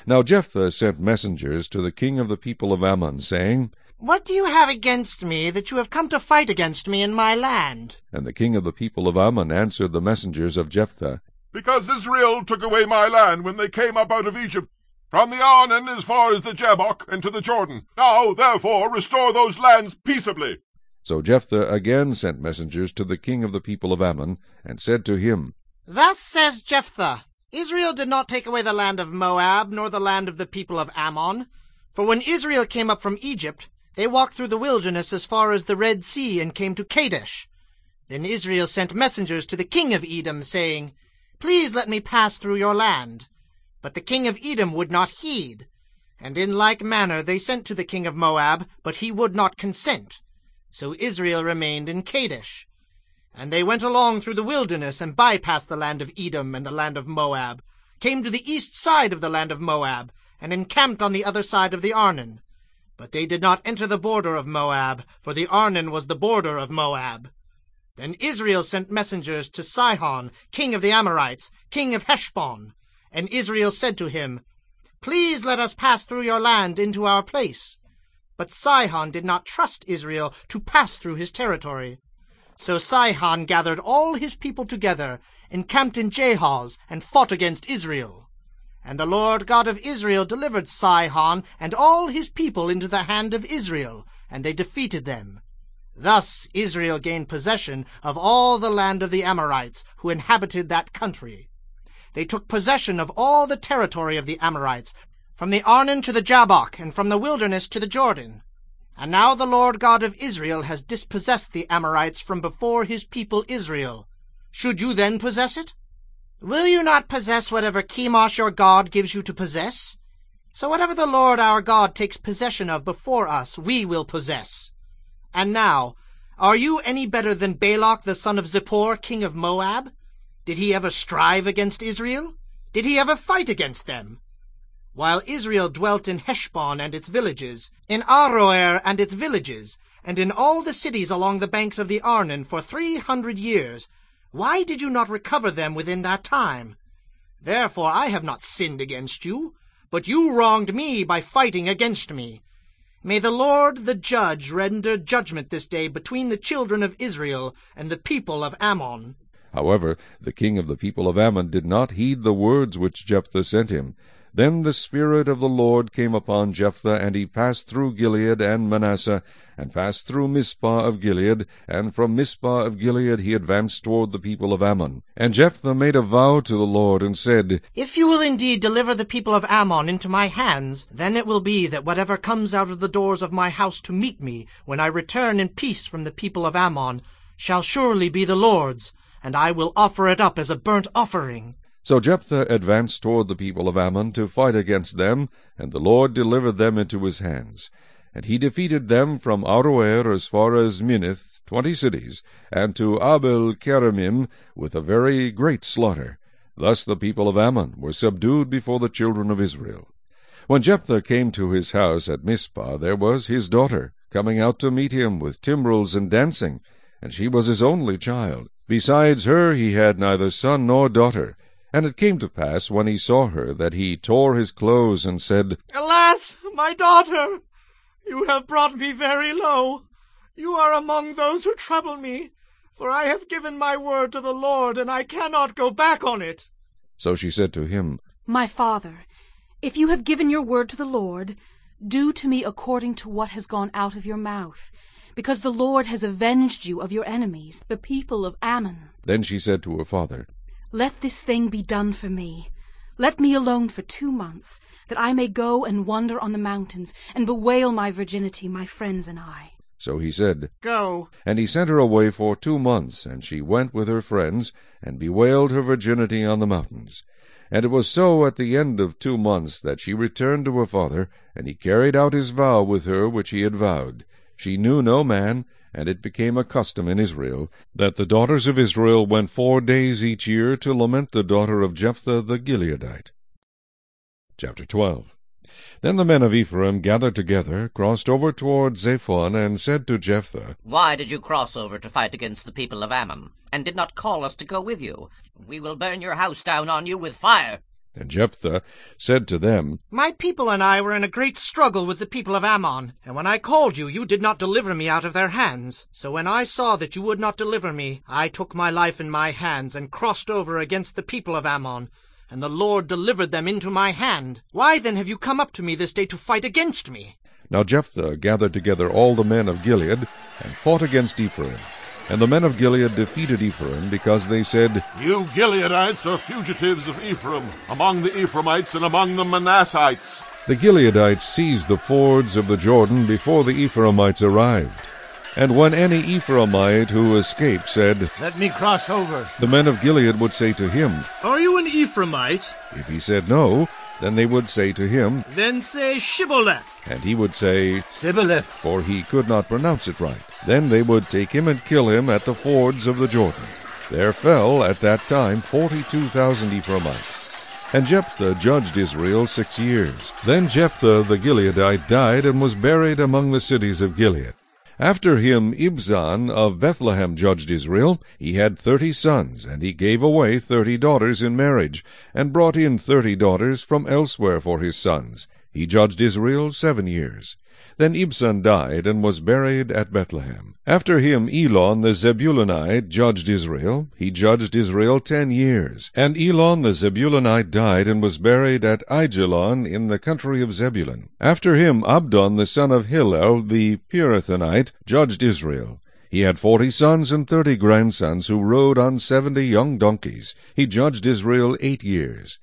Now Jephthah sent messengers to the king of the people of Ammon, saying, What do you have against me, that you have come to fight against me in my land? And the king of the people of Ammon answered the messengers of Jephthah, Because Israel took away my land when they came up out of Egypt, from the Arnon as far as the Jabbok and to the Jordan. Now, therefore, restore those lands peaceably. So Jephthah again sent messengers to the king of the people of Ammon, and said to him, Thus says Jephthah, Israel did not take away the land of Moab, nor the land of the people of Ammon. For when Israel came up from Egypt, they walked through the wilderness as far as the Red Sea, and came to Kadesh. Then Israel sent messengers to the king of Edom, saying, Please let me pass through your land. But the king of Edom would not heed. And in like manner they sent to the king of Moab, but he would not consent. So Israel remained in Kadesh. And they went along through the wilderness, and bypassed the land of Edom and the land of Moab, came to the east side of the land of Moab, and encamped on the other side of the Arnon. But they did not enter the border of Moab, for the Arnon was the border of Moab. Then Israel sent messengers to Sihon, king of the Amorites, king of Heshbon. And Israel said to him, Please let us pass through your land into our place. But Sihon did not trust Israel to pass through his territory. So Sihon gathered all his people together, encamped in Jahaz, and fought against Israel. And the Lord God of Israel delivered Sihon and all his people into the hand of Israel, and they defeated them. Thus Israel gained possession of all the land of the Amorites who inhabited that country. They took possession of all the territory of the Amorites, from the Arnon to the Jabbok, and from the wilderness to the Jordan. And now the Lord God of Israel has dispossessed the Amorites from before his people Israel. Should you then possess it? Will you not possess whatever Chemosh your God gives you to possess? So whatever the Lord our God takes possession of before us, we will possess. And now, are you any better than Balak the son of Zippor, king of Moab? Did he ever strive against Israel? Did he ever fight against them? While Israel dwelt in Heshbon and its villages, in Aroer and its villages, and in all the cities along the banks of the Arnon for three hundred years, why did you not recover them within that time? Therefore I have not sinned against you, but you wronged me by fighting against me. May the Lord the judge render judgment this day between the children of Israel and the people of Ammon. However, the king of the people of Ammon did not heed the words which Jephthah sent him. Then the Spirit of the Lord came upon Jephthah, and he passed through Gilead and Manasseh, and passed through Mizpah of Gilead, and from Mizpah of Gilead he advanced toward the people of Ammon. And Jephthah made a vow to the Lord, and said, If you will indeed deliver the people of Ammon into my hands, then it will be that whatever comes out of the doors of my house to meet me, when I return in peace from the people of Ammon, shall surely be the Lord's, and I will offer it up as a burnt offering. So Jephthah advanced toward the people of Ammon to fight against them, and the Lord delivered them into his hands. And he defeated them from Aroer as far as Minnith, twenty cities, and to Abel Keramim with a very great slaughter. Thus the people of Ammon were subdued before the children of Israel. When Jephthah came to his house at Mizpah, there was his daughter coming out to meet him with timbrels and dancing, and she was his only child. Besides her he had neither son nor daughter. And it came to pass, when he saw her, that he tore his clothes, and said, Alas, my daughter! You have brought me very low. You are among those who trouble me, for I have given my word to the Lord, and I cannot go back on it. So she said to him, My father, if you have given your word to the Lord, do to me according to what has gone out of your mouth, because the Lord has avenged you of your enemies, the people of Ammon. Then she said to her father, Let this thing be done for me. Let me alone for two months, that I may go and wander on the mountains, and bewail my virginity, my friends and I. So he said, Go. And he sent her away for two months, and she went with her friends, and bewailed her virginity on the mountains. And it was so at the end of two months that she returned to her father, and he carried out his vow with her which he had vowed. She knew no man, and it became a custom in Israel, that the daughters of Israel went four days each year to lament the daughter of Jephthah the Gileadite. Chapter 12 Then the men of Ephraim gathered together, crossed over toward Zephon, and said to Jephthah, Why did you cross over to fight against the people of Ammon, and did not call us to go with you? We will burn your house down on you with fire. And Jephthah said to them, My people and I were in a great struggle with the people of Ammon, and when I called you, you did not deliver me out of their hands. So when I saw that you would not deliver me, I took my life in my hands and crossed over against the people of Ammon, and the Lord delivered them into my hand. Why then have you come up to me this day to fight against me? Now Jephthah gathered together all the men of Gilead, and fought against Ephraim. And the men of Gilead defeated Ephraim, because they said, You Gileadites are fugitives of Ephraim, among the Ephraimites and among the Manassites. The Gileadites seized the fords of the Jordan before the Ephraimites arrived. And when any Ephraimite who escaped said, Let me cross over, the men of Gilead would say to him, Are you an Ephraimite? If he said no, then they would say to him, Then say Shibboleth. And he would say, Sibboleth, for he could not pronounce it right. Then they would take him and kill him at the fords of the Jordan. There fell at that time forty-two thousand Ephraimites. And Jephthah judged Israel six years. Then Jephthah the Gileadite died and was buried among the cities of Gilead. After him Ibzan of Bethlehem judged Israel. He had thirty sons, and he gave away thirty daughters in marriage, and brought in thirty daughters from elsewhere for his sons. He judged Israel seven years. Then Ibzan died, and was buried at Bethlehem. After him Elon the Zebulunite judged Israel. He judged Israel ten years. And Elon the Zebulunite died, and was buried at Aijalon in the country of Zebulun. After him Abdon the son of Hillel the Pirathonite judged Israel. He had forty sons and thirty grandsons who rode on seventy young donkeys. He judged Israel eight years.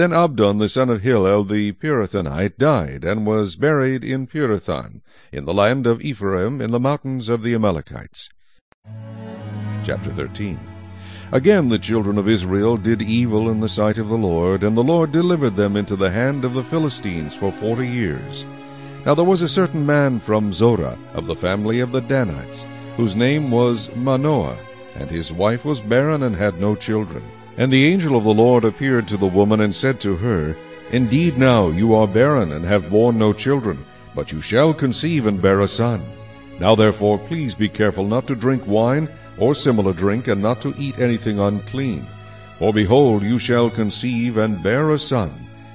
Then Abdon the son of Hillel the Pirathonite died, and was buried in Pirathon, in the land of Ephraim, in the mountains of the Amalekites. Chapter 13 Again the children of Israel did evil in the sight of the Lord, and the Lord delivered them into the hand of the Philistines for forty years. Now there was a certain man from Zorah, of the family of the Danites, whose name was Manoah, and his wife was barren and had no children. And the angel of the Lord appeared to the woman and said to her, Indeed now you are barren and have borne no children, but you shall conceive and bear a son. Now therefore please be careful not to drink wine or similar drink, and not to eat anything unclean. For behold, you shall conceive and bear a son,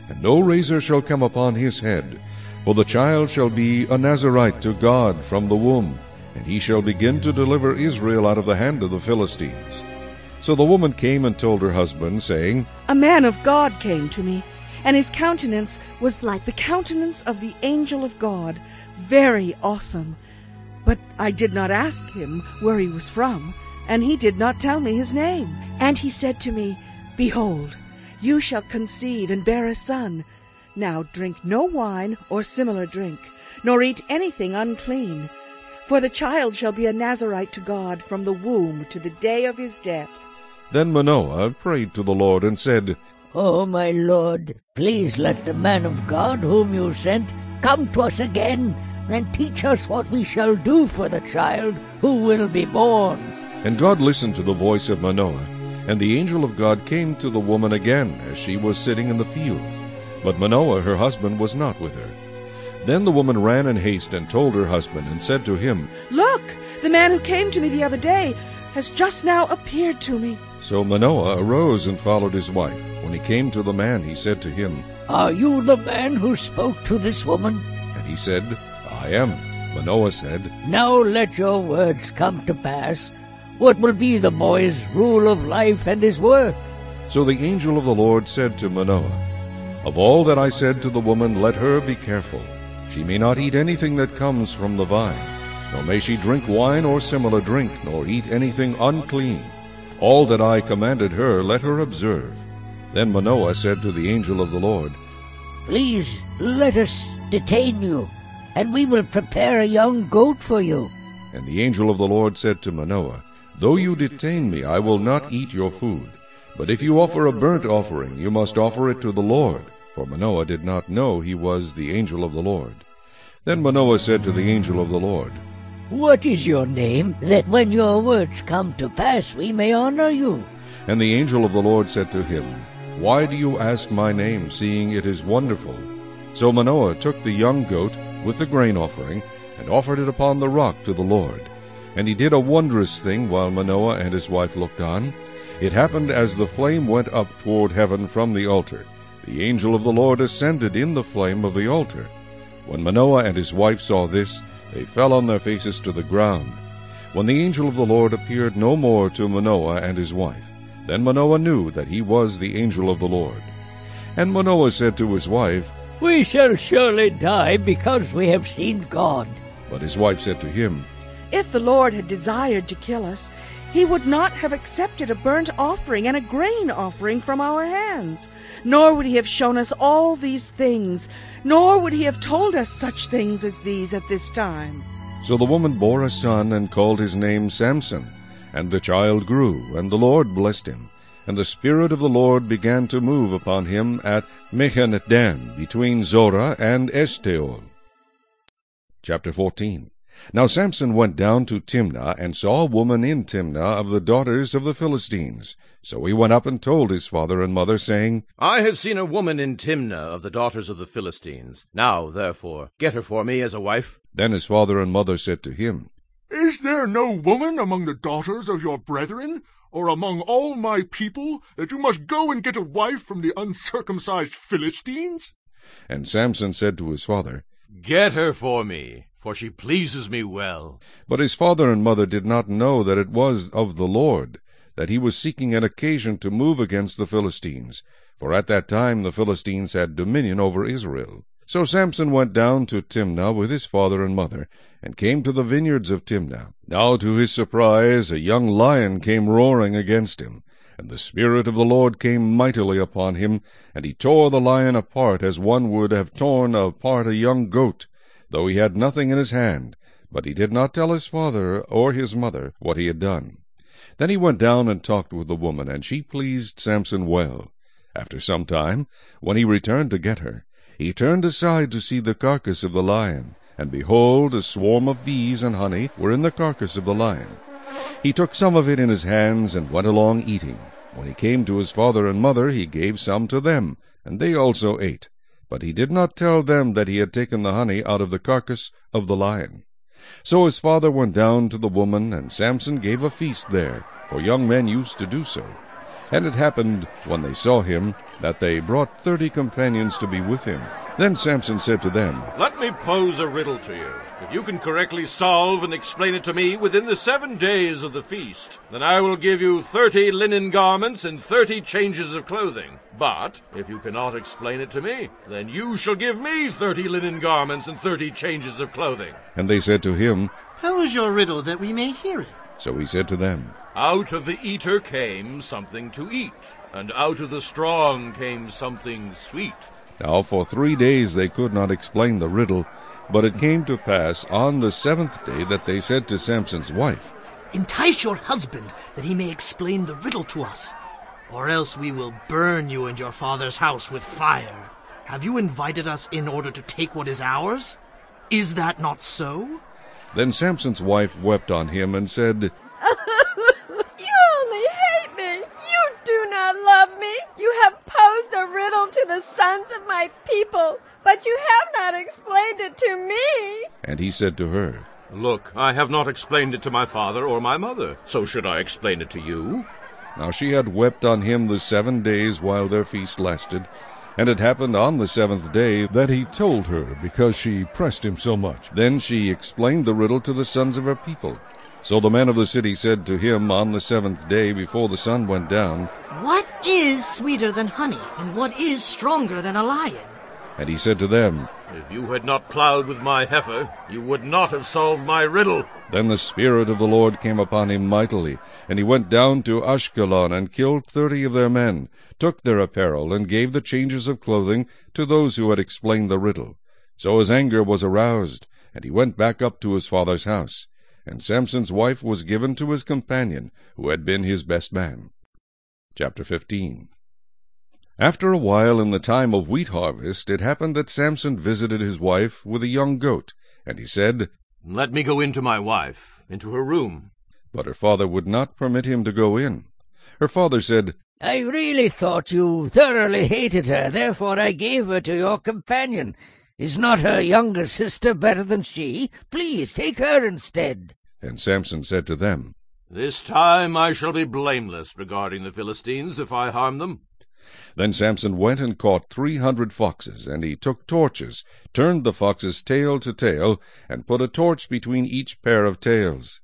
and no razor shall come upon his head. For the child shall be a Nazarite to God from the womb, and he shall begin to deliver Israel out of the hand of the Philistines. So the woman came and told her husband, saying, A man of God came to me, and his countenance was like the countenance of the angel of God, very awesome. But I did not ask him where he was from, and he did not tell me his name. And he said to me, Behold, you shall conceive and bear a son. Now drink no wine or similar drink, nor eat anything unclean. For the child shall be a Nazarite to God from the womb to the day of his death. Then Manoah prayed to the Lord and said, O my Lord, please let the man of God whom you sent come to us again, and teach us what we shall do for the child who will be born. And God listened to the voice of Manoah, and the angel of God came to the woman again as she was sitting in the field. But Manoah her husband was not with her. Then the woman ran in haste and told her husband, and said to him, Look, the man who came to me the other day has just now appeared to me. So Manoah arose and followed his wife. When he came to the man, he said to him, Are you the man who spoke to this woman? And he said, I am. Manoah said, Now let your words come to pass. What will be the boy's rule of life and his work? So the angel of the Lord said to Manoah, Of all that I said to the woman, let her be careful. She may not eat anything that comes from the vine, nor may she drink wine or similar drink, nor eat anything unclean. All that I commanded her, let her observe. Then Manoah said to the angel of the Lord, Please let us detain you, and we will prepare a young goat for you. And the angel of the Lord said to Manoah, Though you detain me, I will not eat your food. But if you offer a burnt offering, you must offer it to the Lord. For Manoah did not know he was the angel of the Lord. Then Manoah said to the angel of the Lord, What is your name, that when your words come to pass we may honor you? And the angel of the Lord said to him, Why do you ask my name, seeing it is wonderful? So Manoah took the young goat with the grain offering, and offered it upon the rock to the Lord. And he did a wondrous thing while Manoah and his wife looked on. It happened as the flame went up toward heaven from the altar. The angel of the Lord ascended in the flame of the altar. When Manoah and his wife saw this, they fell on their faces to the ground. When the angel of the Lord appeared no more to Manoah and his wife, then Manoah knew that he was the angel of the Lord. And Manoah said to his wife, We shall surely die because we have seen God. But his wife said to him, If the Lord had desired to kill us, he would not have accepted a burnt offering and a grain offering from our hands, nor would he have shown us all these things, nor would he have told us such things as these at this time. So the woman bore a son and called his name Samson. And the child grew, and the Lord blessed him. And the Spirit of the Lord began to move upon him at Dan, between Zorah and Eshtaol. Chapter 14 Now Samson went down to Timnah, and saw a woman in Timnah of the daughters of the Philistines. So he went up and told his father and mother, saying, I have seen a woman in Timnah of the daughters of the Philistines. Now, therefore, get her for me as a wife. Then his father and mother said to him, Is there no woman among the daughters of your brethren, or among all my people, that you must go and get a wife from the uncircumcised Philistines? And Samson said to his father, Get her for me, for she pleases me well. But his father and mother did not know that it was of the Lord, that he was seeking an occasion to move against the Philistines, for at that time the Philistines had dominion over Israel. So Samson went down to Timnah with his father and mother, and came to the vineyards of Timnah. Now to his surprise a young lion came roaring against him. And the Spirit of the Lord came mightily upon him, and he tore the lion apart as one would have torn apart a young goat, though he had nothing in his hand. But he did not tell his father or his mother what he had done. Then he went down and talked with the woman, and she pleased Samson well. After some time, when he returned to get her, he turned aside to see the carcass of the lion, and behold, a swarm of bees and honey were in the carcass of the lion. He took some of it in his hands and went along eating. When he came to his father and mother, he gave some to them, and they also ate. But he did not tell them that he had taken the honey out of the carcass of the lion. So his father went down to the woman, and Samson gave a feast there, for young men used to do so. And it happened, when they saw him, that they brought thirty companions to be with him. Then Samson said to them, Let me pose a riddle to you. If you can correctly solve and explain it to me within the seven days of the feast, then I will give you thirty linen garments and thirty changes of clothing. But if you cannot explain it to me, then you shall give me thirty linen garments and thirty changes of clothing. And they said to him, Pose your riddle that we may hear it. So he said to them, Out of the eater came something to eat, and out of the strong came something sweet. Now for three days they could not explain the riddle, but it came to pass on the seventh day that they said to Samson's wife, Entice your husband, that he may explain the riddle to us, or else we will burn you and your father's house with fire. Have you invited us in order to take what is ours? Is that not so? Then Samson's wife wept on him and said, You only hate me. You do not love me. You have posed a riddle to the sons of my people, but you have not explained it to me. And he said to her, Look, I have not explained it to my father or my mother, so should I explain it to you? Now she had wept on him the seven days while their feast lasted, And it happened on the seventh day that he told her, because she pressed him so much. Then she explained the riddle to the sons of her people. So the men of the city said to him on the seventh day before the sun went down, What is sweeter than honey, and what is stronger than a lion? And he said to them, If you had not plowed with my heifer, you would not have solved my riddle. Then the Spirit of the Lord came upon him mightily, and he went down to Ashkelon and killed thirty of their men, took their apparel, and gave the changes of clothing to those who had explained the riddle. So his anger was aroused, and he went back up to his father's house. And Samson's wife was given to his companion, who had been his best man. Chapter 15 After a while, in the time of wheat harvest, it happened that Samson visited his wife with a young goat, and he said, Let me go in to my wife, into her room. But her father would not permit him to go in. Her father said, I really thought you thoroughly hated her, therefore I gave her to your companion. Is not her younger sister better than she? Please take her instead. And Samson said to them, This time I shall be blameless regarding the Philistines if I harm them. Then Samson went and caught three hundred foxes, and he took torches, turned the foxes tail to tail, and put a torch between each pair of tails.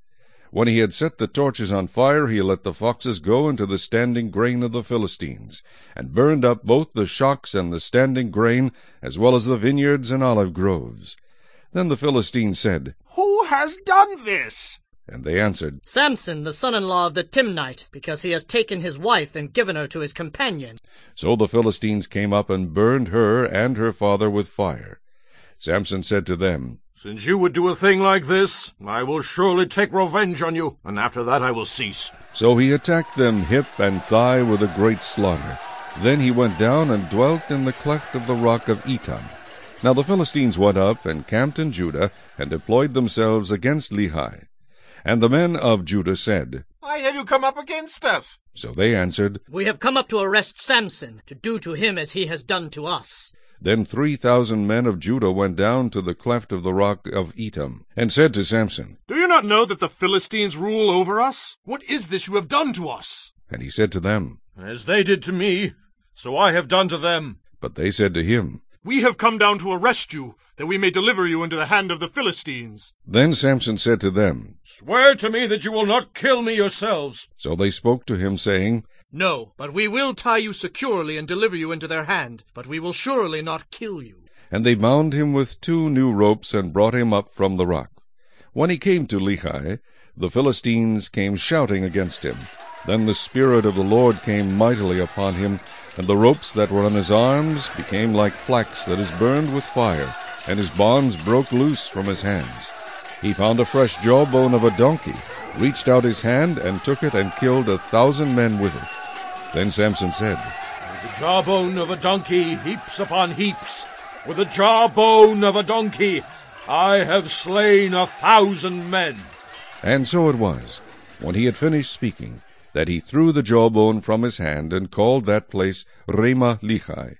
When he had set the torches on fire, he let the foxes go into the standing grain of the Philistines, and burned up both the shocks and the standing grain, as well as the vineyards and olive groves. Then the Philistines said, Who has done this? And they answered, Samson, the son-in-law of the Timnite, because he has taken his wife and given her to his companion. So the Philistines came up and burned her and her father with fire. Samson said to them, Since you would do a thing like this, I will surely take revenge on you, and after that I will cease. So he attacked them hip and thigh with a great slaughter. Then he went down and dwelt in the cleft of the rock of Etam. Now the Philistines went up and camped in Judah, and deployed themselves against Lehi. And the men of Judah said, Why have you come up against us? So they answered, We have come up to arrest Samson, to do to him as he has done to us. Then three thousand men of Judah went down to the cleft of the rock of Etam, and said to Samson, Do you not know that the Philistines rule over us? What is this you have done to us? And he said to them, As they did to me, so I have done to them. But they said to him, We have come down to arrest you, that we may deliver you into the hand of the Philistines. Then Samson said to them, Swear to me that you will not kill me yourselves. So they spoke to him, saying, No, but we will tie you securely and deliver you into their hand, but we will surely not kill you. And they bound him with two new ropes, and brought him up from the rock. When he came to Lehi, the Philistines came shouting against him. Then the Spirit of the Lord came mightily upon him, and the ropes that were on his arms became like flax that is burned with fire, and his bonds broke loose from his hands. He found a fresh jawbone of a donkey, reached out his hand, and took it, and killed a thousand men with it. Then Samson said, With the jawbone of a donkey, heaps upon heaps, with the jawbone of a donkey, I have slain a thousand men. And so it was, when he had finished speaking, that he threw the jawbone from his hand, and called that place Ramath Lehi.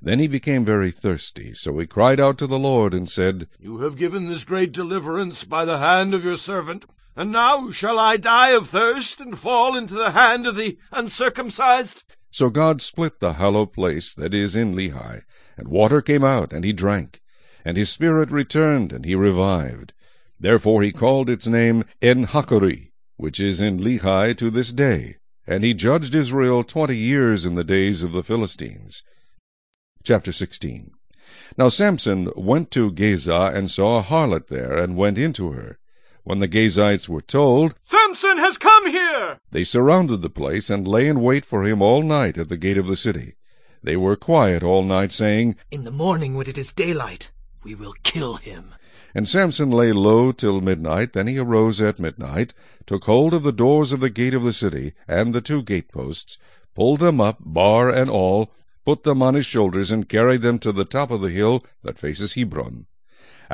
Then he became very thirsty, so he cried out to the Lord, and said, You have given this great deliverance by the hand of your servant, and now shall I die of thirst, and fall into the hand of the uncircumcised? So God split the hollow place that is in Lehi, and water came out, and he drank. And his spirit returned, and he revived. Therefore he called its name En-hakkore, which is in Lehi to this day. And he judged Israel twenty years in the days of the Philistines. Chapter 16 Now Samson went to Gaza, and saw a harlot there, and went into her. When the Gazites were told, Samson has come here! They surrounded the place, and lay in wait for him all night at the gate of the city. They were quiet all night, saying, In the morning when it is daylight, we will kill him. And Samson lay low till midnight. Then he arose at midnight, took hold of the doors of the gate of the city, and the two gateposts, pulled them up, bar and all, put them on his shoulders, and carried them to the top of the hill that faces Hebron.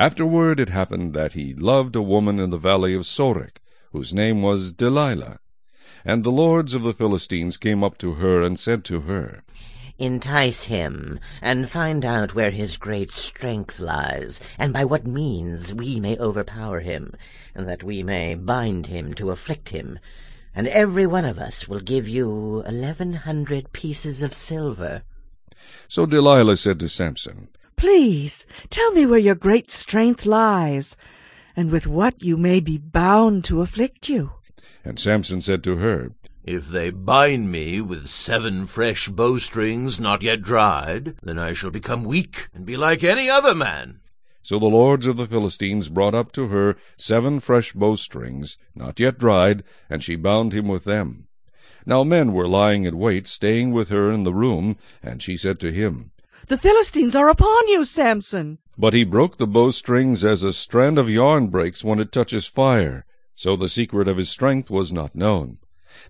Afterward it happened that he loved a woman in the valley of Sorek, whose name was Delilah. And the lords of the Philistines came up to her, and said to her, Entice him, and find out where his great strength lies, and by what means we may overpower him, and that we may bind him to afflict him. And every one of us will give you eleven hundred pieces of silver. So Delilah said to Samson, Please, tell me where your great strength lies, and with what you may be bound to afflict you. And Samson said to her, If they bind me with seven fresh bowstrings not yet dried, then I shall become weak and be like any other man. So the lords of the Philistines brought up to her seven fresh bowstrings, not yet dried, and she bound him with them. Now men were lying in wait, staying with her in the room, and she said to him, The Philistines are upon you, Samson. But he broke the bowstrings as a strand of yarn breaks when it touches fire. So the secret of his strength was not known.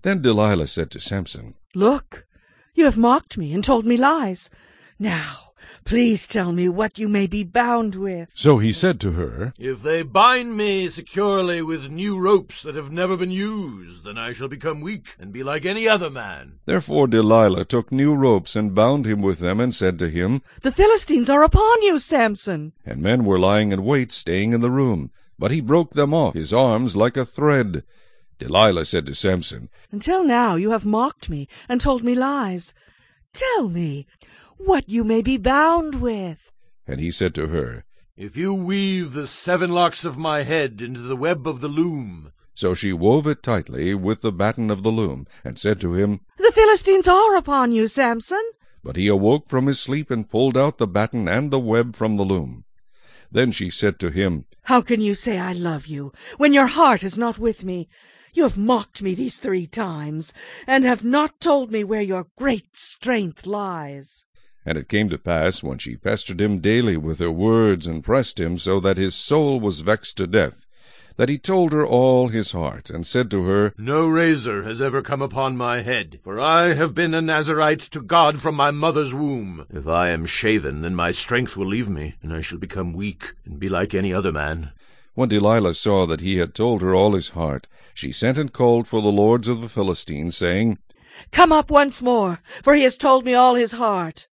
Then Delilah said to Samson, Look, you have mocked me and told me lies. Now, please tell me what you may be bound with. So he said to her, If they bind me securely with new ropes that have never been used, then I shall become weak and be like any other man. Therefore Delilah took new ropes and bound him with them, and said to him, The Philistines are upon you, Samson. And men were lying in wait, staying in the room. But he broke them off his arms like a thread. Delilah said to Samson, Until now you have mocked me and told me lies. Tell me what you may be bound with. And he said to her, If you weave the seven locks of my head into the web of the loom. So she wove it tightly with the batten of the loom, and said to him, The Philistines are upon you, Samson. But he awoke from his sleep and pulled out the batten and the web from the loom. Then she said to him, How can you say I love you, when your heart is not with me? You have mocked me these three times, and have not told me where your great strength lies. And it came to pass, when she pestered him daily with her words, and pressed him so that his soul was vexed to death, that he told her all his heart, and said to her, No razor has ever come upon my head, for I have been a Nazarite to God from my mother's womb. If I am shaven, then my strength will leave me, and I shall become weak, and be like any other man. When Delilah saw that he had told her all his heart, she sent and called for the lords of the Philistines, saying, Come up once more, for he has told me all his heart.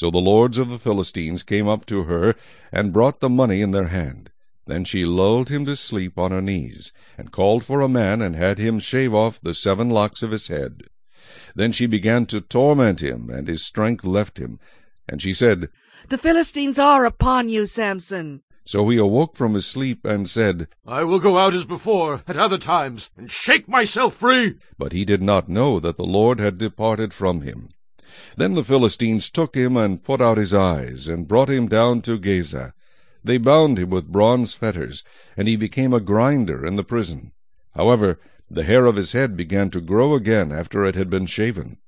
So the lords of the Philistines came up to her, and brought the money in their hand. Then she lulled him to sleep on her knees, and called for a man, and had him shave off the seven locks of his head. Then she began to torment him, and his strength left him. And she said, The Philistines are upon you, Samson. So he awoke from his sleep, and said, I will go out as before, at other times, and shake myself free. But he did not know that the Lord had departed from him. Then the Philistines took him, and put out his eyes, and brought him down to Gaza. They bound him with bronze fetters, and he became a grinder in the prison. However, the hair of his head began to grow again after it had been shaven.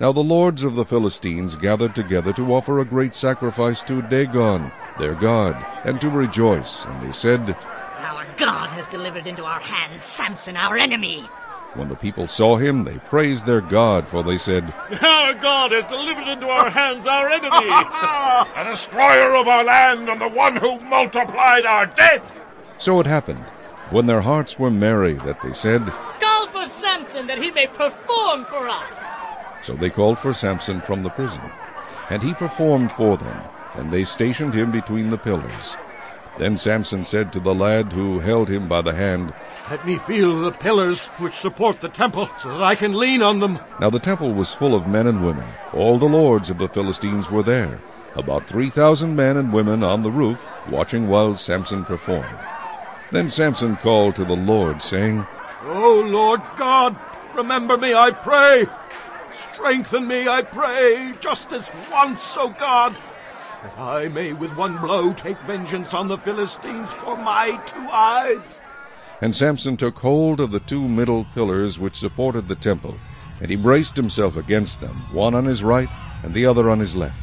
Now the lords of the Philistines gathered together to offer a great sacrifice to Dagon, their god, and to rejoice. And they said, Our God has delivered into our hands Samson, our enemy. When the people saw him, they praised their God, for they said, Our God has delivered into our hands our enemy, a destroyer of our land, and the one who multiplied our dead. So it happened, when their hearts were merry, that they said, Call for Samson that he may perform for us. So they called for Samson from the prison. And he performed for them, and they stationed him between the pillars. Then Samson said to the lad who held him by the hand, Let me feel the pillars which support the temple, so that I can lean on them. Now the temple was full of men and women. All the lords of the Philistines were there, about three thousand men and women on the roof, watching while Samson performed. Then Samson called to the Lord, saying, O Lord God, remember me, I pray. Strengthen me, I pray, just this once, O God, that I may with one blow take vengeance on the Philistines for my two eyes. And Samson took hold of the two middle pillars which supported the temple, and he braced himself against them, one on his right and the other on his left.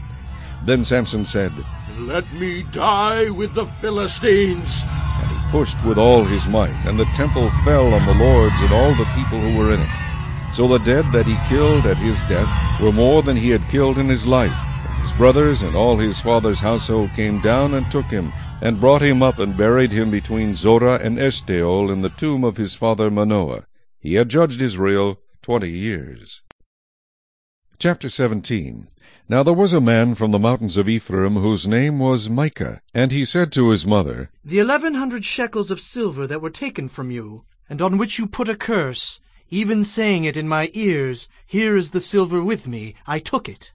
Then Samson said, Let me die with the Philistines. And he pushed with all his might, and the temple fell on the lords and all the people who were in it. So the dead that he killed at his death were more than he had killed in his life. His brothers and all his father's household came down and took him, and brought him up and buried him between Zorah and Eshtaol in the tomb of his father Manoah. He had judged Israel twenty years. Chapter 17 Now there was a man from the mountains of Ephraim whose name was Micah, and he said to his mother, The eleven hundred shekels of silver that were taken from you, and on which you put a curse, even saying it in my ears, Here is the silver with me, I took it.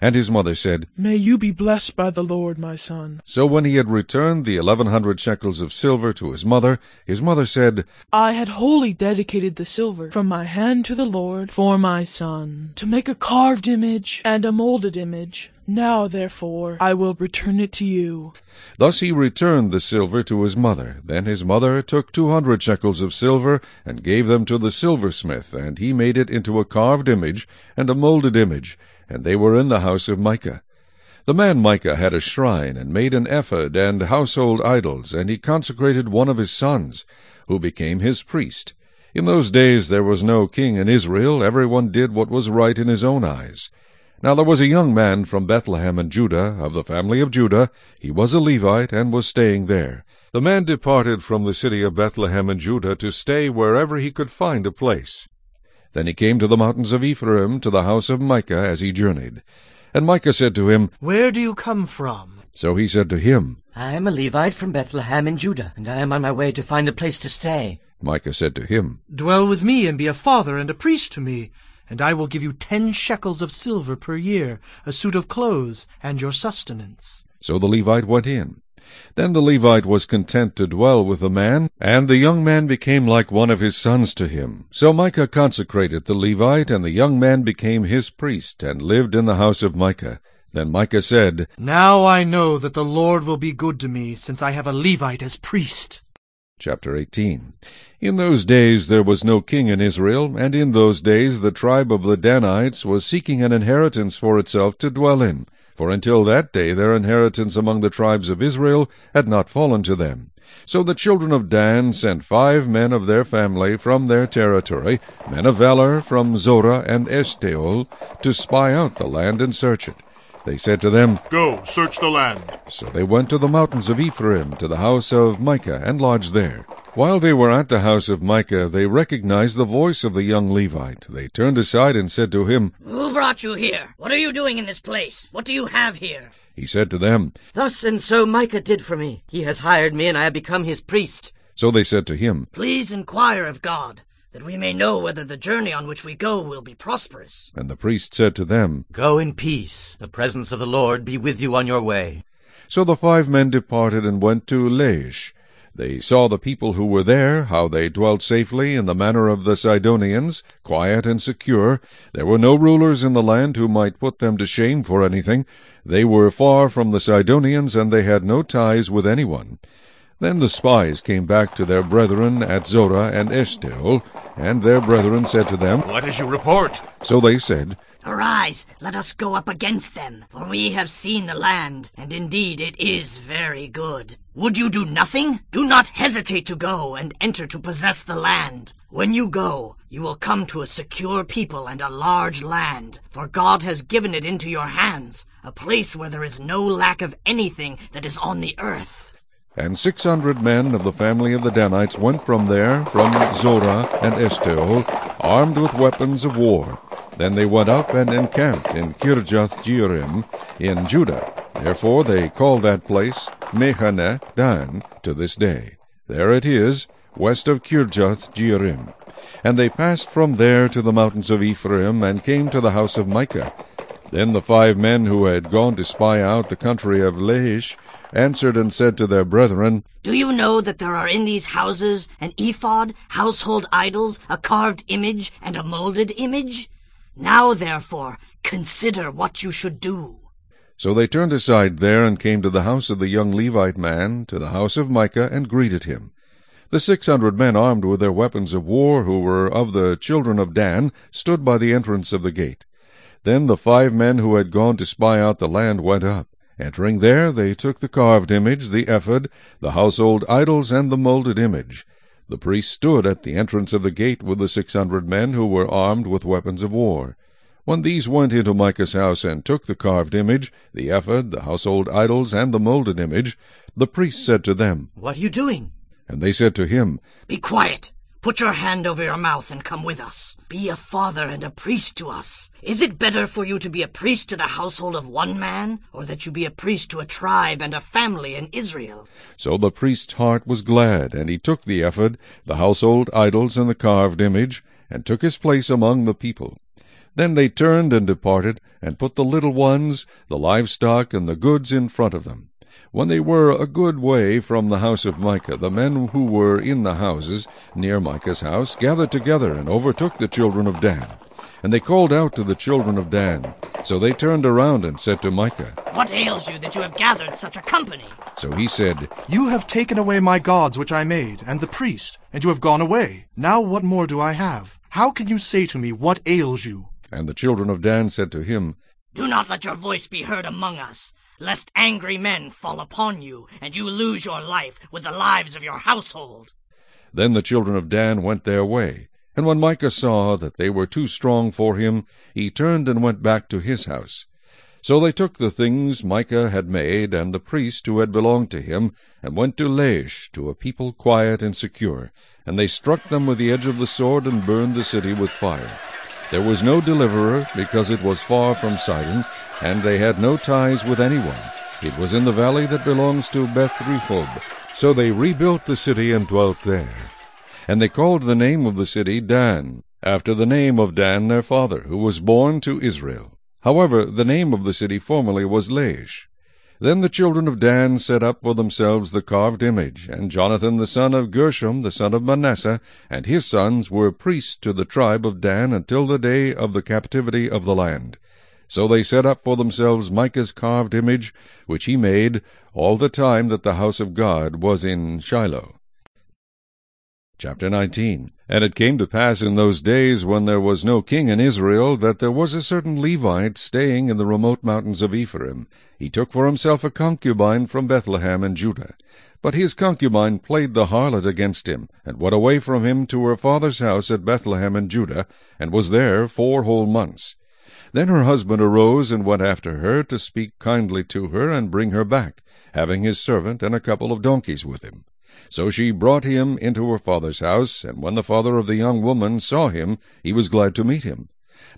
And his mother said, May you be blessed by the Lord, my son. So when he had returned the eleven hundred shekels of silver to his mother, his mother said, I had wholly dedicated the silver from my hand to the Lord for my son, to make a carved image and a molded image. Now, therefore, I will return it to you. Thus he returned the silver to his mother. Then his mother took two hundred shekels of silver, and gave them to the silversmith, and he made it into a carved image and a molded image, and they were in the house of Micah. The man Micah had a shrine, and made an ephod and household idols, and he consecrated one of his sons, who became his priest. In those days there was no king in Israel, every one did what was right in his own eyes. Now there was a young man from Bethlehem in Judah, of the family of Judah. He was a Levite, and was staying there. The man departed from the city of Bethlehem in Judah to stay wherever he could find a place. Then he came to the mountains of Ephraim, to the house of Micah, as he journeyed. And Micah said to him, Where do you come from? So he said to him, I am a Levite from Bethlehem in Judah, and I am on my way to find a place to stay. Micah said to him, Dwell with me, and be a father and a priest to me and I will give you ten shekels of silver per year, a suit of clothes, and your sustenance. So the Levite went in. Then the Levite was content to dwell with the man, and the young man became like one of his sons to him. So Micah consecrated the Levite, and the young man became his priest, and lived in the house of Micah. Then Micah said, Now I know that the Lord will be good to me, since I have a Levite as priest. Chapter 18 In those days there was no king in Israel, and in those days the tribe of the Danites was seeking an inheritance for itself to dwell in. For until that day their inheritance among the tribes of Israel had not fallen to them. So the children of Dan sent five men of their family from their territory, men of valor from Zorah and Eshtaol, to spy out the land and search it. They said to them, Go, search the land. So they went to the mountains of Ephraim, to the house of Micah, and lodged there. While they were at the house of Micah, they recognized the voice of the young Levite. They turned aside and said to him, Who brought you here? What are you doing in this place? What do you have here? He said to them, Thus and so Micah did for me. He has hired me, and I have become his priest. So they said to him, Please inquire of God that we may know whether the journey on which we go will be prosperous. And the priest said to them, Go in peace. The presence of the Lord be with you on your way. So the five men departed and went to Laish. They saw the people who were there, how they dwelt safely in the manner of the Sidonians, quiet and secure. There were no rulers in the land who might put them to shame for anything. They were far from the Sidonians, and they had no ties with anyone. Then the spies came back to their brethren at Zorah and Eshtaol, and their brethren said to them, What is your report? So they said, Arise, let us go up against them, for we have seen the land, and indeed it is very good. Would you do nothing? Do not hesitate to go and enter to possess the land. When you go, you will come to a secure people and a large land, for God has given it into your hands, a place where there is no lack of anything that is on the earth. And six hundred men of the family of the Danites went from there, from Zorah and Eshtaol, armed with weapons of war. Then they went up and encamped in Kirjath Jearim in Judah. Therefore they call that place Mahaneh Dan to this day. There it is, west of Kirjath Jearim. And they passed from there to the mountains of Ephraim, and came to the house of Micah. Then the five men who had gone to spy out the country of Laish answered and said to their brethren, Do you know that there are in these houses an ephod, household idols, a carved image, and a molded image? Now, therefore, consider what you should do. So they turned aside there and came to the house of the young Levite man, to the house of Micah, and greeted him. The six hundred men armed with their weapons of war, who were of the children of Dan, stood by the entrance of the gate. Then the five men who had gone to spy out the land went up. Entering there, they took the carved image, the ephod, the household idols, and the molded image. The priest stood at the entrance of the gate with the six hundred men who were armed with weapons of war. When these went into Micah's house and took the carved image, the ephod, the household idols, and the molded image, the priest said to them, What are you doing? And they said to him, Be quiet. Put your hand over your mouth and come with us. Be a father and a priest to us. Is it better for you to be a priest to the household of one man, or that you be a priest to a tribe and a family in Israel? So the priest's heart was glad, and he took the ephod, the household idols, and the carved image, and took his place among the people. Then they turned and departed, and put the little ones, the livestock, and the goods in front of them. When they were a good way from the house of Micah, the men who were in the houses near Micah's house gathered together and overtook the children of Dan. And they called out to the children of Dan. So they turned around and said to Micah, What ails you that you have gathered such a company? So he said, You have taken away my gods which I made, and the priest, and you have gone away. Now what more do I have? How can you say to me, What ails you? And the children of Dan said to him, Do not let your voice be heard among us, lest angry men fall upon you, and you lose your life with the lives of your household. Then the children of Dan went their way. And when Micah saw that they were too strong for him, he turned and went back to his house. So they took the things Micah had made, and the priest who had belonged to him, and went to Laish, to a people quiet and secure. And they struck them with the edge of the sword, and burned the city with fire. There was no deliverer, because it was far from Sidon, and they had no ties with anyone. It was in the valley that belongs to Beth Rehob. So they rebuilt the city and dwelt there. And they called the name of the city Dan, after the name of Dan their father, who was born to Israel. However, the name of the city formerly was Laish. Then the children of Dan set up for themselves the carved image, and Jonathan the son of Gershom, the son of Manasseh, and his sons were priests to the tribe of Dan until the day of the captivity of the land. So they set up for themselves Micah's carved image, which he made all the time that the house of God was in Shiloh. Chapter 19 And it came to pass in those days, when there was no king in Israel, that there was a certain Levite staying in the remote mountains of Ephraim. He took for himself a concubine from Bethlehem in Judah. But his concubine played the harlot against him, and went away from him to her father's house at Bethlehem in Judah, and was there four whole months. Then her husband arose and went after her to speak kindly to her and bring her back, having his servant and a couple of donkeys with him. So she brought him into her father's house, and when the father of the young woman saw him, he was glad to meet him.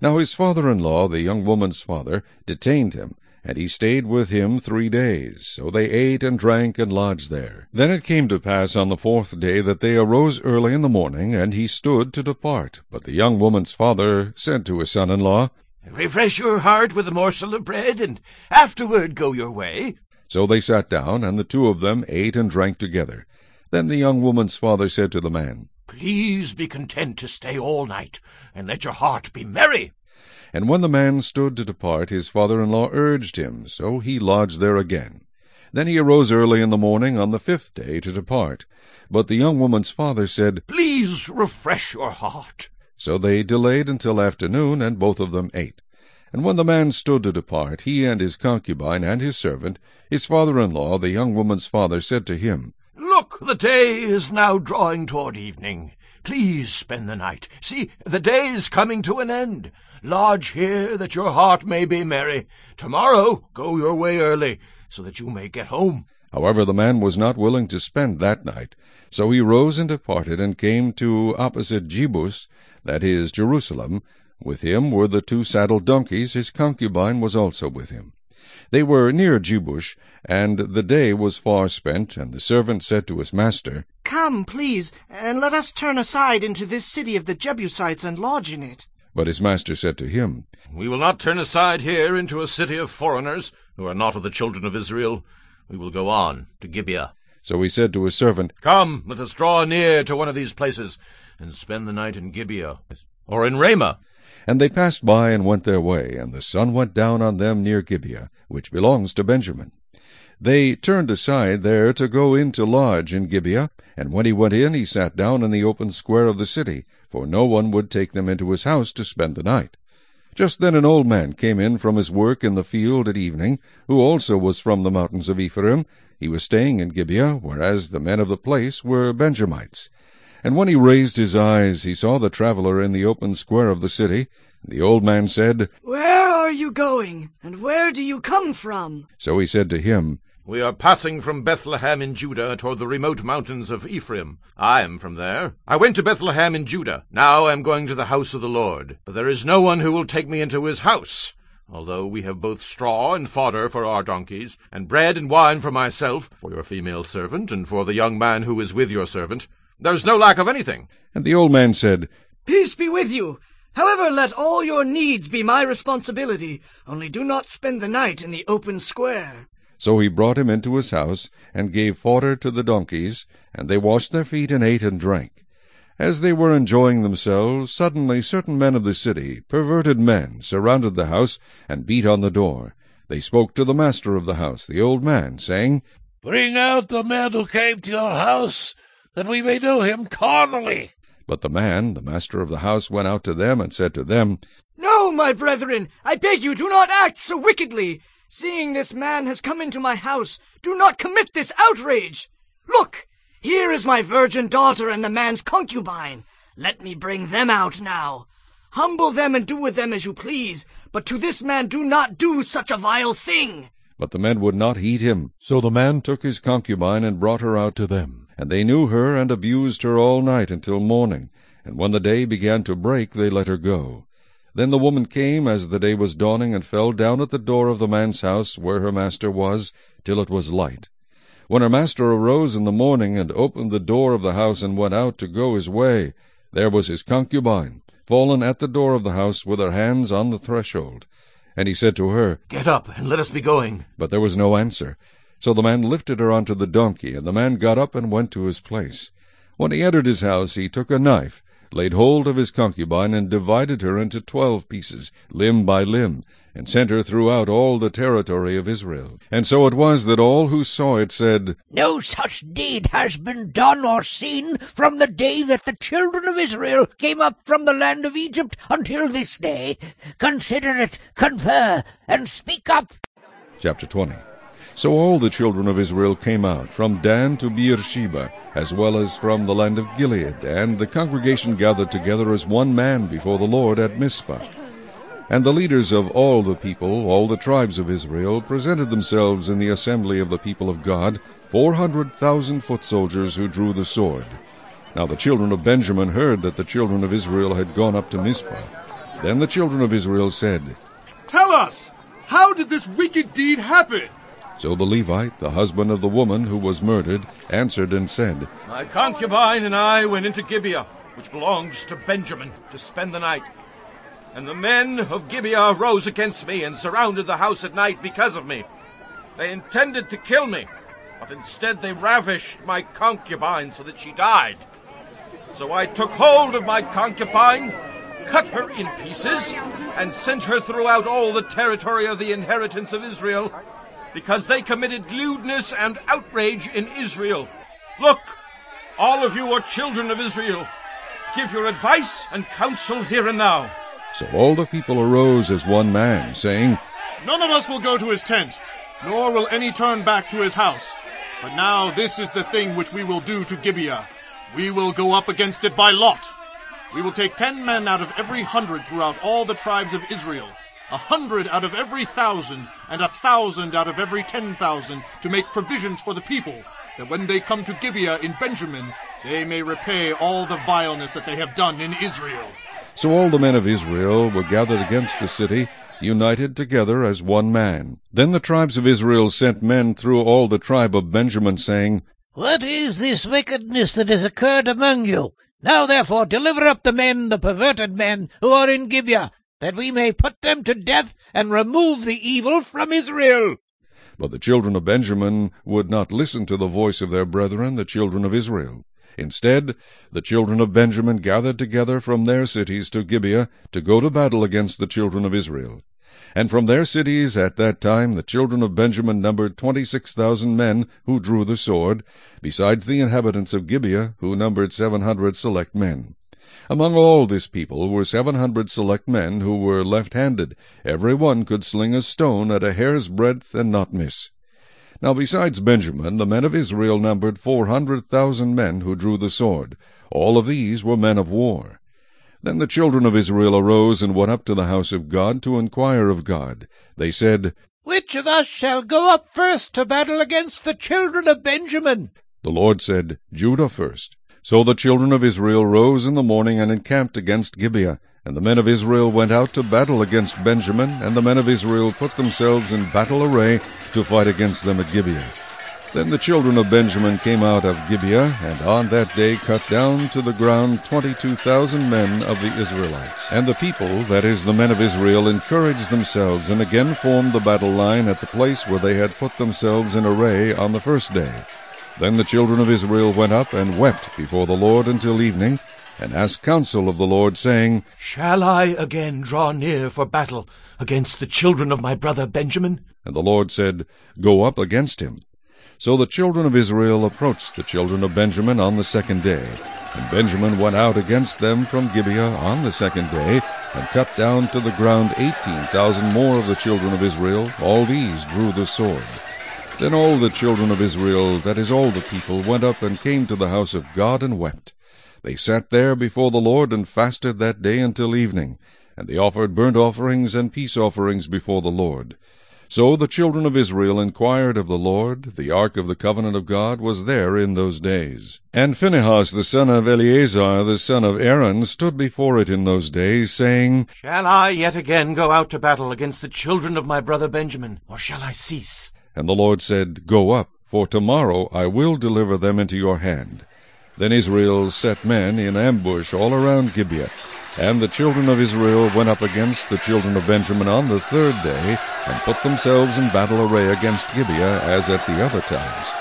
Now his father-in-law, the young woman's father, detained him, and he stayed with him three days. So they ate and drank and lodged there. Then it came to pass on the fourth day that they arose early in the morning, and he stood to depart. But the young woman's father said to his son-in-law, Refresh your heart with a morsel of bread, and afterward go your way. So they sat down, and the two of them ate and drank together. Then the young woman's father said to the man, Please be content to stay all night, and let your heart be merry. And when the man stood to depart, his father-in-law urged him, so he lodged there again. Then he arose early in the morning on the fifth day to depart. But the young woman's father said, Please refresh your heart. So they delayed until afternoon, and both of them ate. And when the man stood to depart, he and his concubine and his servant, his father-in-law, the young woman's father, said to him, Look, the day is now drawing toward evening. Please spend the night. See, the day is coming to an end. Lodge here, that your heart may be merry. Tomorrow go your way early, so that you may get home. However, the man was not willing to spend that night. So he rose and departed, and came to opposite Jebus, that is, Jerusalem. With him were the two saddled donkeys, his concubine was also with him. They were near Jebus, and the day was far spent, and the servant said to his master, Come, please, and let us turn aside into this city of the Jebusites and lodge in it. But his master said to him, We will not turn aside here into a city of foreigners, who are not of the children of Israel. We will go on to Gibeah. So he said to his servant, Come, let us draw near to one of these places, and spend the night in Gibeah, or in Ramah. And they passed by and went their way, and the sun went down on them near Gibeah, which belongs to Benjamin. They turned aside there to go in to lodge in Gibeah, and when he went in, he sat down in the open square of the city, for no one would take them into his house to spend the night. Just then an old man came in from his work in the field at evening, who also was from the mountains of Ephraim. He was staying in Gibeah, whereas the men of the place were Benjamites. And when he raised his eyes, he saw the traveller in the open square of the city. The old man said, Where are you going, and where do you come from? So he said to him, We are passing from Bethlehem in Judah toward the remote mountains of Ephraim. I am from there. I went to Bethlehem in Judah. Now I am going to the house of the Lord. But there is no one who will take me into his house. Although we have both straw and fodder for our donkeys, and bread and wine for myself, for your female servant, and for the young man who is with your servant, there's no lack of anything. And the old man said, Peace be with you. However, let all your needs be my responsibility, only do not spend the night in the open square. So he brought him into his house, and gave fodder to the donkeys, and they washed their feet, and ate and drank. As they were enjoying themselves, suddenly certain men of the city, perverted men, surrounded the house, and beat on the door. They spoke to the master of the house, the old man, saying, Bring out the man who came to your house, that we may know him carnally. But the man, the master of the house, went out to them, and said to them, No, my brethren, I beg you, do not act so wickedly. Seeing this man has come into my house, do not commit this outrage. Look, here is my virgin daughter and the man's concubine. Let me bring them out now. Humble them and do with them as you please, but to this man do not do such a vile thing. But the men would not heed him. So the man took his concubine and brought her out to them. And they knew her and abused her all night until morning. And when the day began to break, they let her go. Then the woman came as the day was dawning, and fell down at the door of the man's house where her master was, till it was light. When her master arose in the morning, and opened the door of the house, and went out to go his way, there was his concubine, fallen at the door of the house, with her hands on the threshold. And he said to her, Get up, and let us be going. But there was no answer. So the man lifted her onto the donkey, and the man got up and went to his place. When he entered his house, he took a knife, laid hold of his concubine, and divided her into twelve pieces, limb by limb, and sent her throughout all the territory of Israel. And so it was that all who saw it said, No such deed has been done or seen from the day that the children of Israel came up from the land of Egypt until this day. Consider it, confer, and speak up. Chapter 20 So all the children of Israel came out, from Dan to Beersheba, as well as from the land of Gilead, and the congregation gathered together as one man before the Lord at Mizpah. And the leaders of all the people, all the tribes of Israel, presented themselves in the assembly of the people of God, four hundred thousand foot soldiers who drew the sword. Now the children of Benjamin heard that the children of Israel had gone up to Mizpah. Then the children of Israel said, Tell us, how did this wicked deed happen? So the Levite, the husband of the woman who was murdered, answered and said, My concubine and I went into Gibeah, which belongs to Benjamin, to spend the night. And the men of Gibeah rose against me and surrounded the house at night because of me. They intended to kill me, but instead they ravished my concubine so that she died. So I took hold of my concubine, cut her in pieces, and sent her throughout all the territory of the inheritance of Israel, because they committed lewdness and outrage in Israel. Look, all of you are children of Israel. Give your advice and counsel here and now. So all the people arose as one man, saying, None of us will go to his tent, nor will any turn back to his house. But now this is the thing which we will do to Gibeah. We will go up against it by lot. We will take ten men out of every hundred throughout all the tribes of Israel, a hundred out of every thousand, and a thousand out of every ten thousand, to make provisions for the people, that when they come to Gibeah in Benjamin, they may repay all the vileness that they have done in Israel. So all the men of Israel were gathered against the city, united together as one man. Then the tribes of Israel sent men through all the tribe of Benjamin, saying, What is this wickedness that has occurred among you? Now therefore deliver up the men, the perverted men, who are in Gibeah, that we may put them to death and remove the evil from Israel. But the children of Benjamin would not listen to the voice of their brethren, the children of Israel. Instead, the children of Benjamin gathered together from their cities to Gibeah to go to battle against the children of Israel. And from their cities at that time the children of Benjamin numbered twenty-six thousand men who drew the sword, besides the inhabitants of Gibeah, who numbered seven hundred select men. Among all this people were seven hundred select men who were left-handed. Every one could sling a stone at a hair's breadth and not miss. Now besides Benjamin, the men of Israel numbered four hundred thousand men who drew the sword. All of these were men of war. Then the children of Israel arose and went up to the house of God to inquire of God. They said, Which of us shall go up first to battle against the children of Benjamin? The Lord said, Judah first. So the children of Israel rose in the morning and encamped against Gibeah. And the men of Israel went out to battle against Benjamin, and the men of Israel put themselves in battle array to fight against them at Gibeah. Then the children of Benjamin came out of Gibeah, and on that day cut down to the ground twenty-two thousand men of the Israelites. And the people, that is, the men of Israel, encouraged themselves, and again formed the battle line at the place where they had put themselves in array on the first day. Then the children of Israel went up and wept before the Lord until evening, and asked counsel of the Lord, saying, Shall I again draw near for battle against the children of my brother Benjamin? And the Lord said, Go up against him. So the children of Israel approached the children of Benjamin on the second day. And Benjamin went out against them from Gibeah on the second day, and cut down to the ground eighteen thousand more of the children of Israel. All these drew the sword. Then all the children of Israel, that is, all the people, went up and came to the house of God and wept. They sat there before the Lord and fasted that day until evening, and they offered burnt offerings and peace offerings before the Lord. So the children of Israel inquired of the Lord. The ark of the covenant of God was there in those days. And Phinehas the son of Eleazar the son of Aaron stood before it in those days, saying, Shall I yet again go out to battle against the children of my brother Benjamin, or shall I cease? And the Lord said, Go up, for tomorrow I will deliver them into your hand. Then Israel set men in ambush all around Gibeah. And the children of Israel went up against the children of Benjamin on the third day, and put themselves in battle array against Gibeah as at the other times.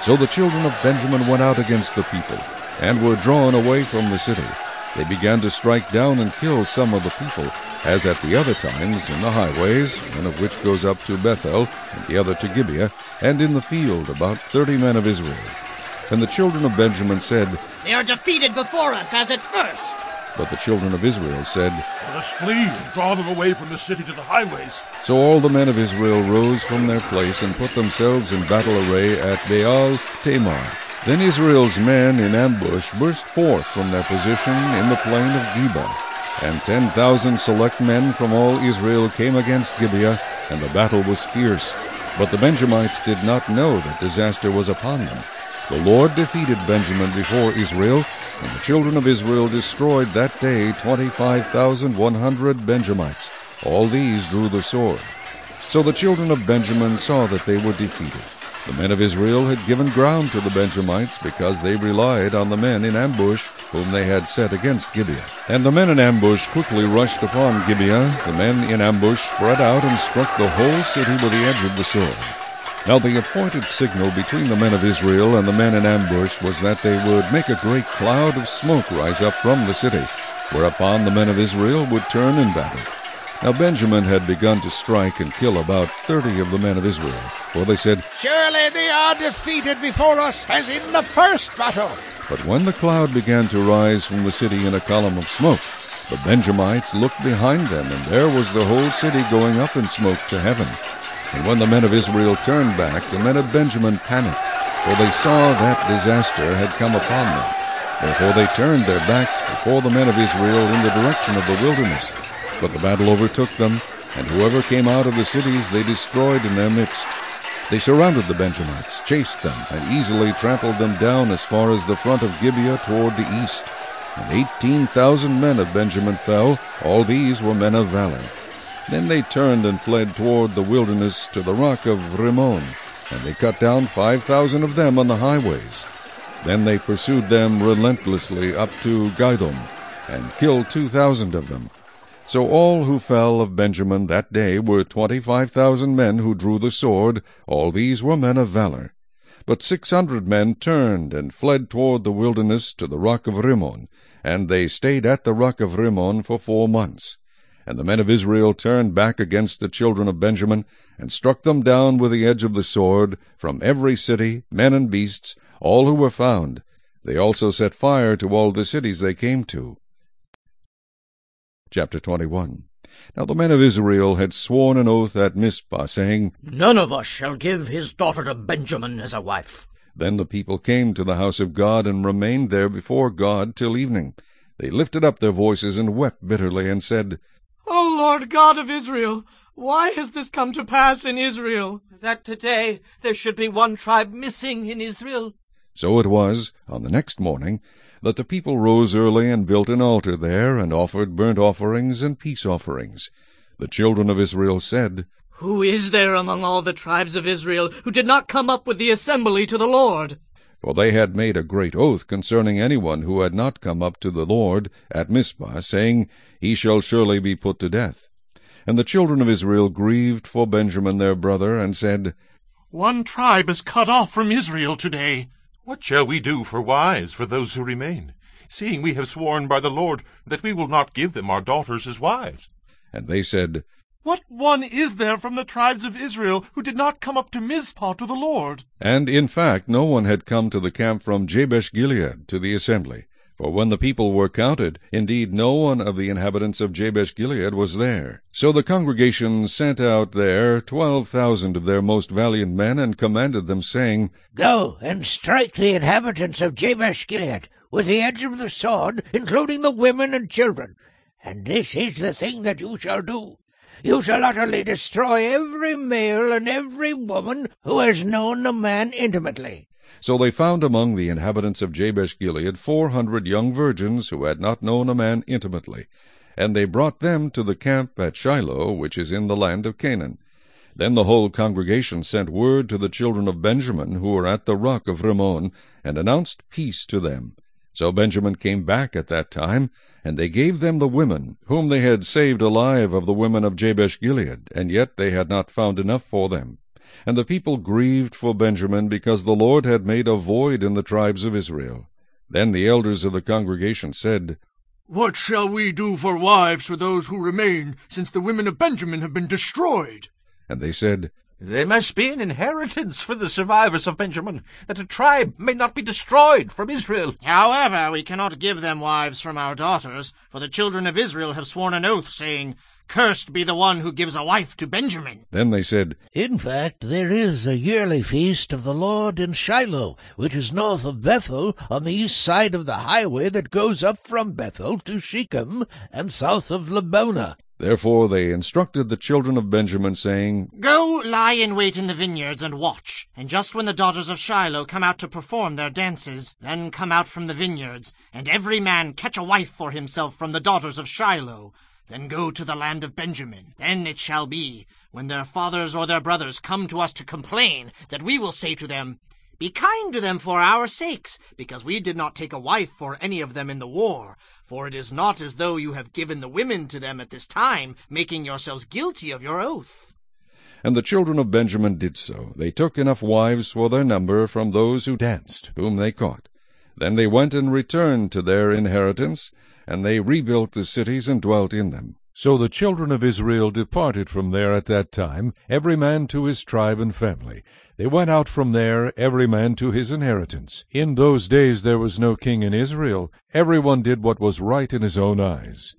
So the children of Benjamin went out against the people, and were drawn away from the city. They began to strike down and kill some of the people, as at the other times, in the highways, one of which goes up to Bethel, and the other to Gibeah, and in the field about thirty men of Israel. And the children of Benjamin said, They are defeated before us as at first. But the children of Israel said, Let us flee and draw them away from the city to the highways. So all the men of Israel rose from their place and put themselves in battle array at Baal Tamar. Then Israel's men in ambush burst forth from their position in the plain of Geba. And ten thousand select men from all Israel came against Gibeah, and the battle was fierce. But the Benjamites did not know that disaster was upon them. The Lord defeated Benjamin before Israel, and the children of Israel destroyed that day twenty-five thousand one hundred Benjamites. All these drew the sword. So the children of Benjamin saw that they were defeated. The men of Israel had given ground to the Benjamites because they relied on the men in ambush whom they had set against Gibeah. And the men in ambush quickly rushed upon Gibeah. The men in ambush spread out and struck the whole city with the edge of the sword. Now the appointed signal between the men of Israel and the men in ambush was that they would make a great cloud of smoke rise up from the city, whereupon the men of Israel would turn in battle. Now Benjamin had begun to strike and kill about thirty of the men of Israel, for they said, Surely they are defeated before us, as in the first battle. But when the cloud began to rise from the city in a column of smoke, the Benjamites looked behind them, and there was the whole city going up in smoke to heaven. And when the men of Israel turned back, the men of Benjamin panicked, for they saw that disaster had come upon them. Therefore they turned their backs before the men of Israel in the direction of the wilderness. But the battle overtook them, and whoever came out of the cities they destroyed in their midst. They surrounded the Benjamites, chased them, and easily trampled them down as far as the front of Gibeah toward the east. And eighteen thousand men of Benjamin fell, all these were men of valor. Then they turned and fled toward the wilderness to the rock of Rimmon, and they cut down five thousand of them on the highways. Then they pursued them relentlessly up to Gidom, and killed two thousand of them. So all who fell of Benjamin that day were twenty-five thousand men who drew the sword, all these were men of valor. But six hundred men turned and fled toward the wilderness to the rock of Rimmon, and they stayed at the rock of Rimmon for four months. And the men of Israel turned back against the children of Benjamin, and struck them down with the edge of the sword, from every city, men and beasts, all who were found. They also set fire to all the cities they came to. Chapter 21 Now the men of Israel had sworn an oath at Mizpah, saying, None of us shall give his daughter to Benjamin as a wife. Then the people came to the house of God, and remained there before God till evening. They lifted up their voices and wept bitterly, and said, O Lord God of Israel, why has this come to pass in Israel? That today there should be one tribe missing in Israel. So it was, on the next morning, that the people rose early and built an altar there, and offered burnt offerings and peace offerings. The children of Israel said, Who is there among all the tribes of Israel who did not come up with the assembly to the Lord? For they had made a great oath concerning anyone who had not come up to the Lord at Mizpah, saying, He shall surely be put to death. And the children of Israel grieved for Benjamin their brother, and said, One tribe is cut off from Israel today. What shall we do for wives for those who remain, seeing we have sworn by the Lord that we will not give them our daughters as wives? And they said, What one is there from the tribes of Israel who did not come up to Mizpah to the Lord? And in fact no one had come to the camp from Jabesh Gilead to the assembly. For when the people were counted, indeed no one of the inhabitants of Jabesh Gilead was there. So the congregation sent out there twelve thousand of their most valiant men, and commanded them, saying, Go and strike the inhabitants of Jabesh Gilead with the edge of the sword, including the women and children. And this is the thing that you shall do. You shall utterly destroy every male and every woman who has known the man intimately. So they found among the inhabitants of Jabesh Gilead four hundred young virgins who had not known a man intimately. And they brought them to the camp at Shiloh, which is in the land of Canaan. Then the whole congregation sent word to the children of Benjamin, who were at the rock of Rimmon, and announced peace to them. So Benjamin came back at that time, and they gave them the women, whom they had saved alive of the women of Jabesh Gilead, and yet they had not found enough for them. And the people grieved for Benjamin, because the Lord had made a void in the tribes of Israel. Then the elders of the congregation said, What shall we do for wives for those who remain, since the women of Benjamin have been destroyed? And they said, There must be an inheritance for the survivors of Benjamin, that a tribe may not be destroyed from Israel. However, we cannot give them wives from our daughters, for the children of Israel have sworn an oath, saying, Cursed be the one who gives a wife to Benjamin. Then they said, In fact, there is a yearly feast of the Lord in Shiloh, which is north of Bethel, on the east side of the highway that goes up from Bethel to Shechem, and south of Lebonah. Therefore they instructed the children of Benjamin, saying, Go lie in wait in the vineyards and watch. And just when the daughters of Shiloh come out to perform their dances, then come out from the vineyards, and every man catch a wife for himself from the daughters of Shiloh. Then go to the land of Benjamin. Then it shall be, when their fathers or their brothers come to us to complain, that we will say to them, Be kind to them for our sakes, because we did not take a wife for any of them in the war. For it is not as though you have given the women to them at this time, making yourselves guilty of your oath. And the children of Benjamin did so. They took enough wives for their number from those who danced, whom they caught. Then they went and returned to their inheritance, and they rebuilt the cities and dwelt in them. So the children of Israel departed from there at that time, every man to his tribe and family. They went out from there, every man to his inheritance. In those days there was no king in Israel. Every one did what was right in his own eyes.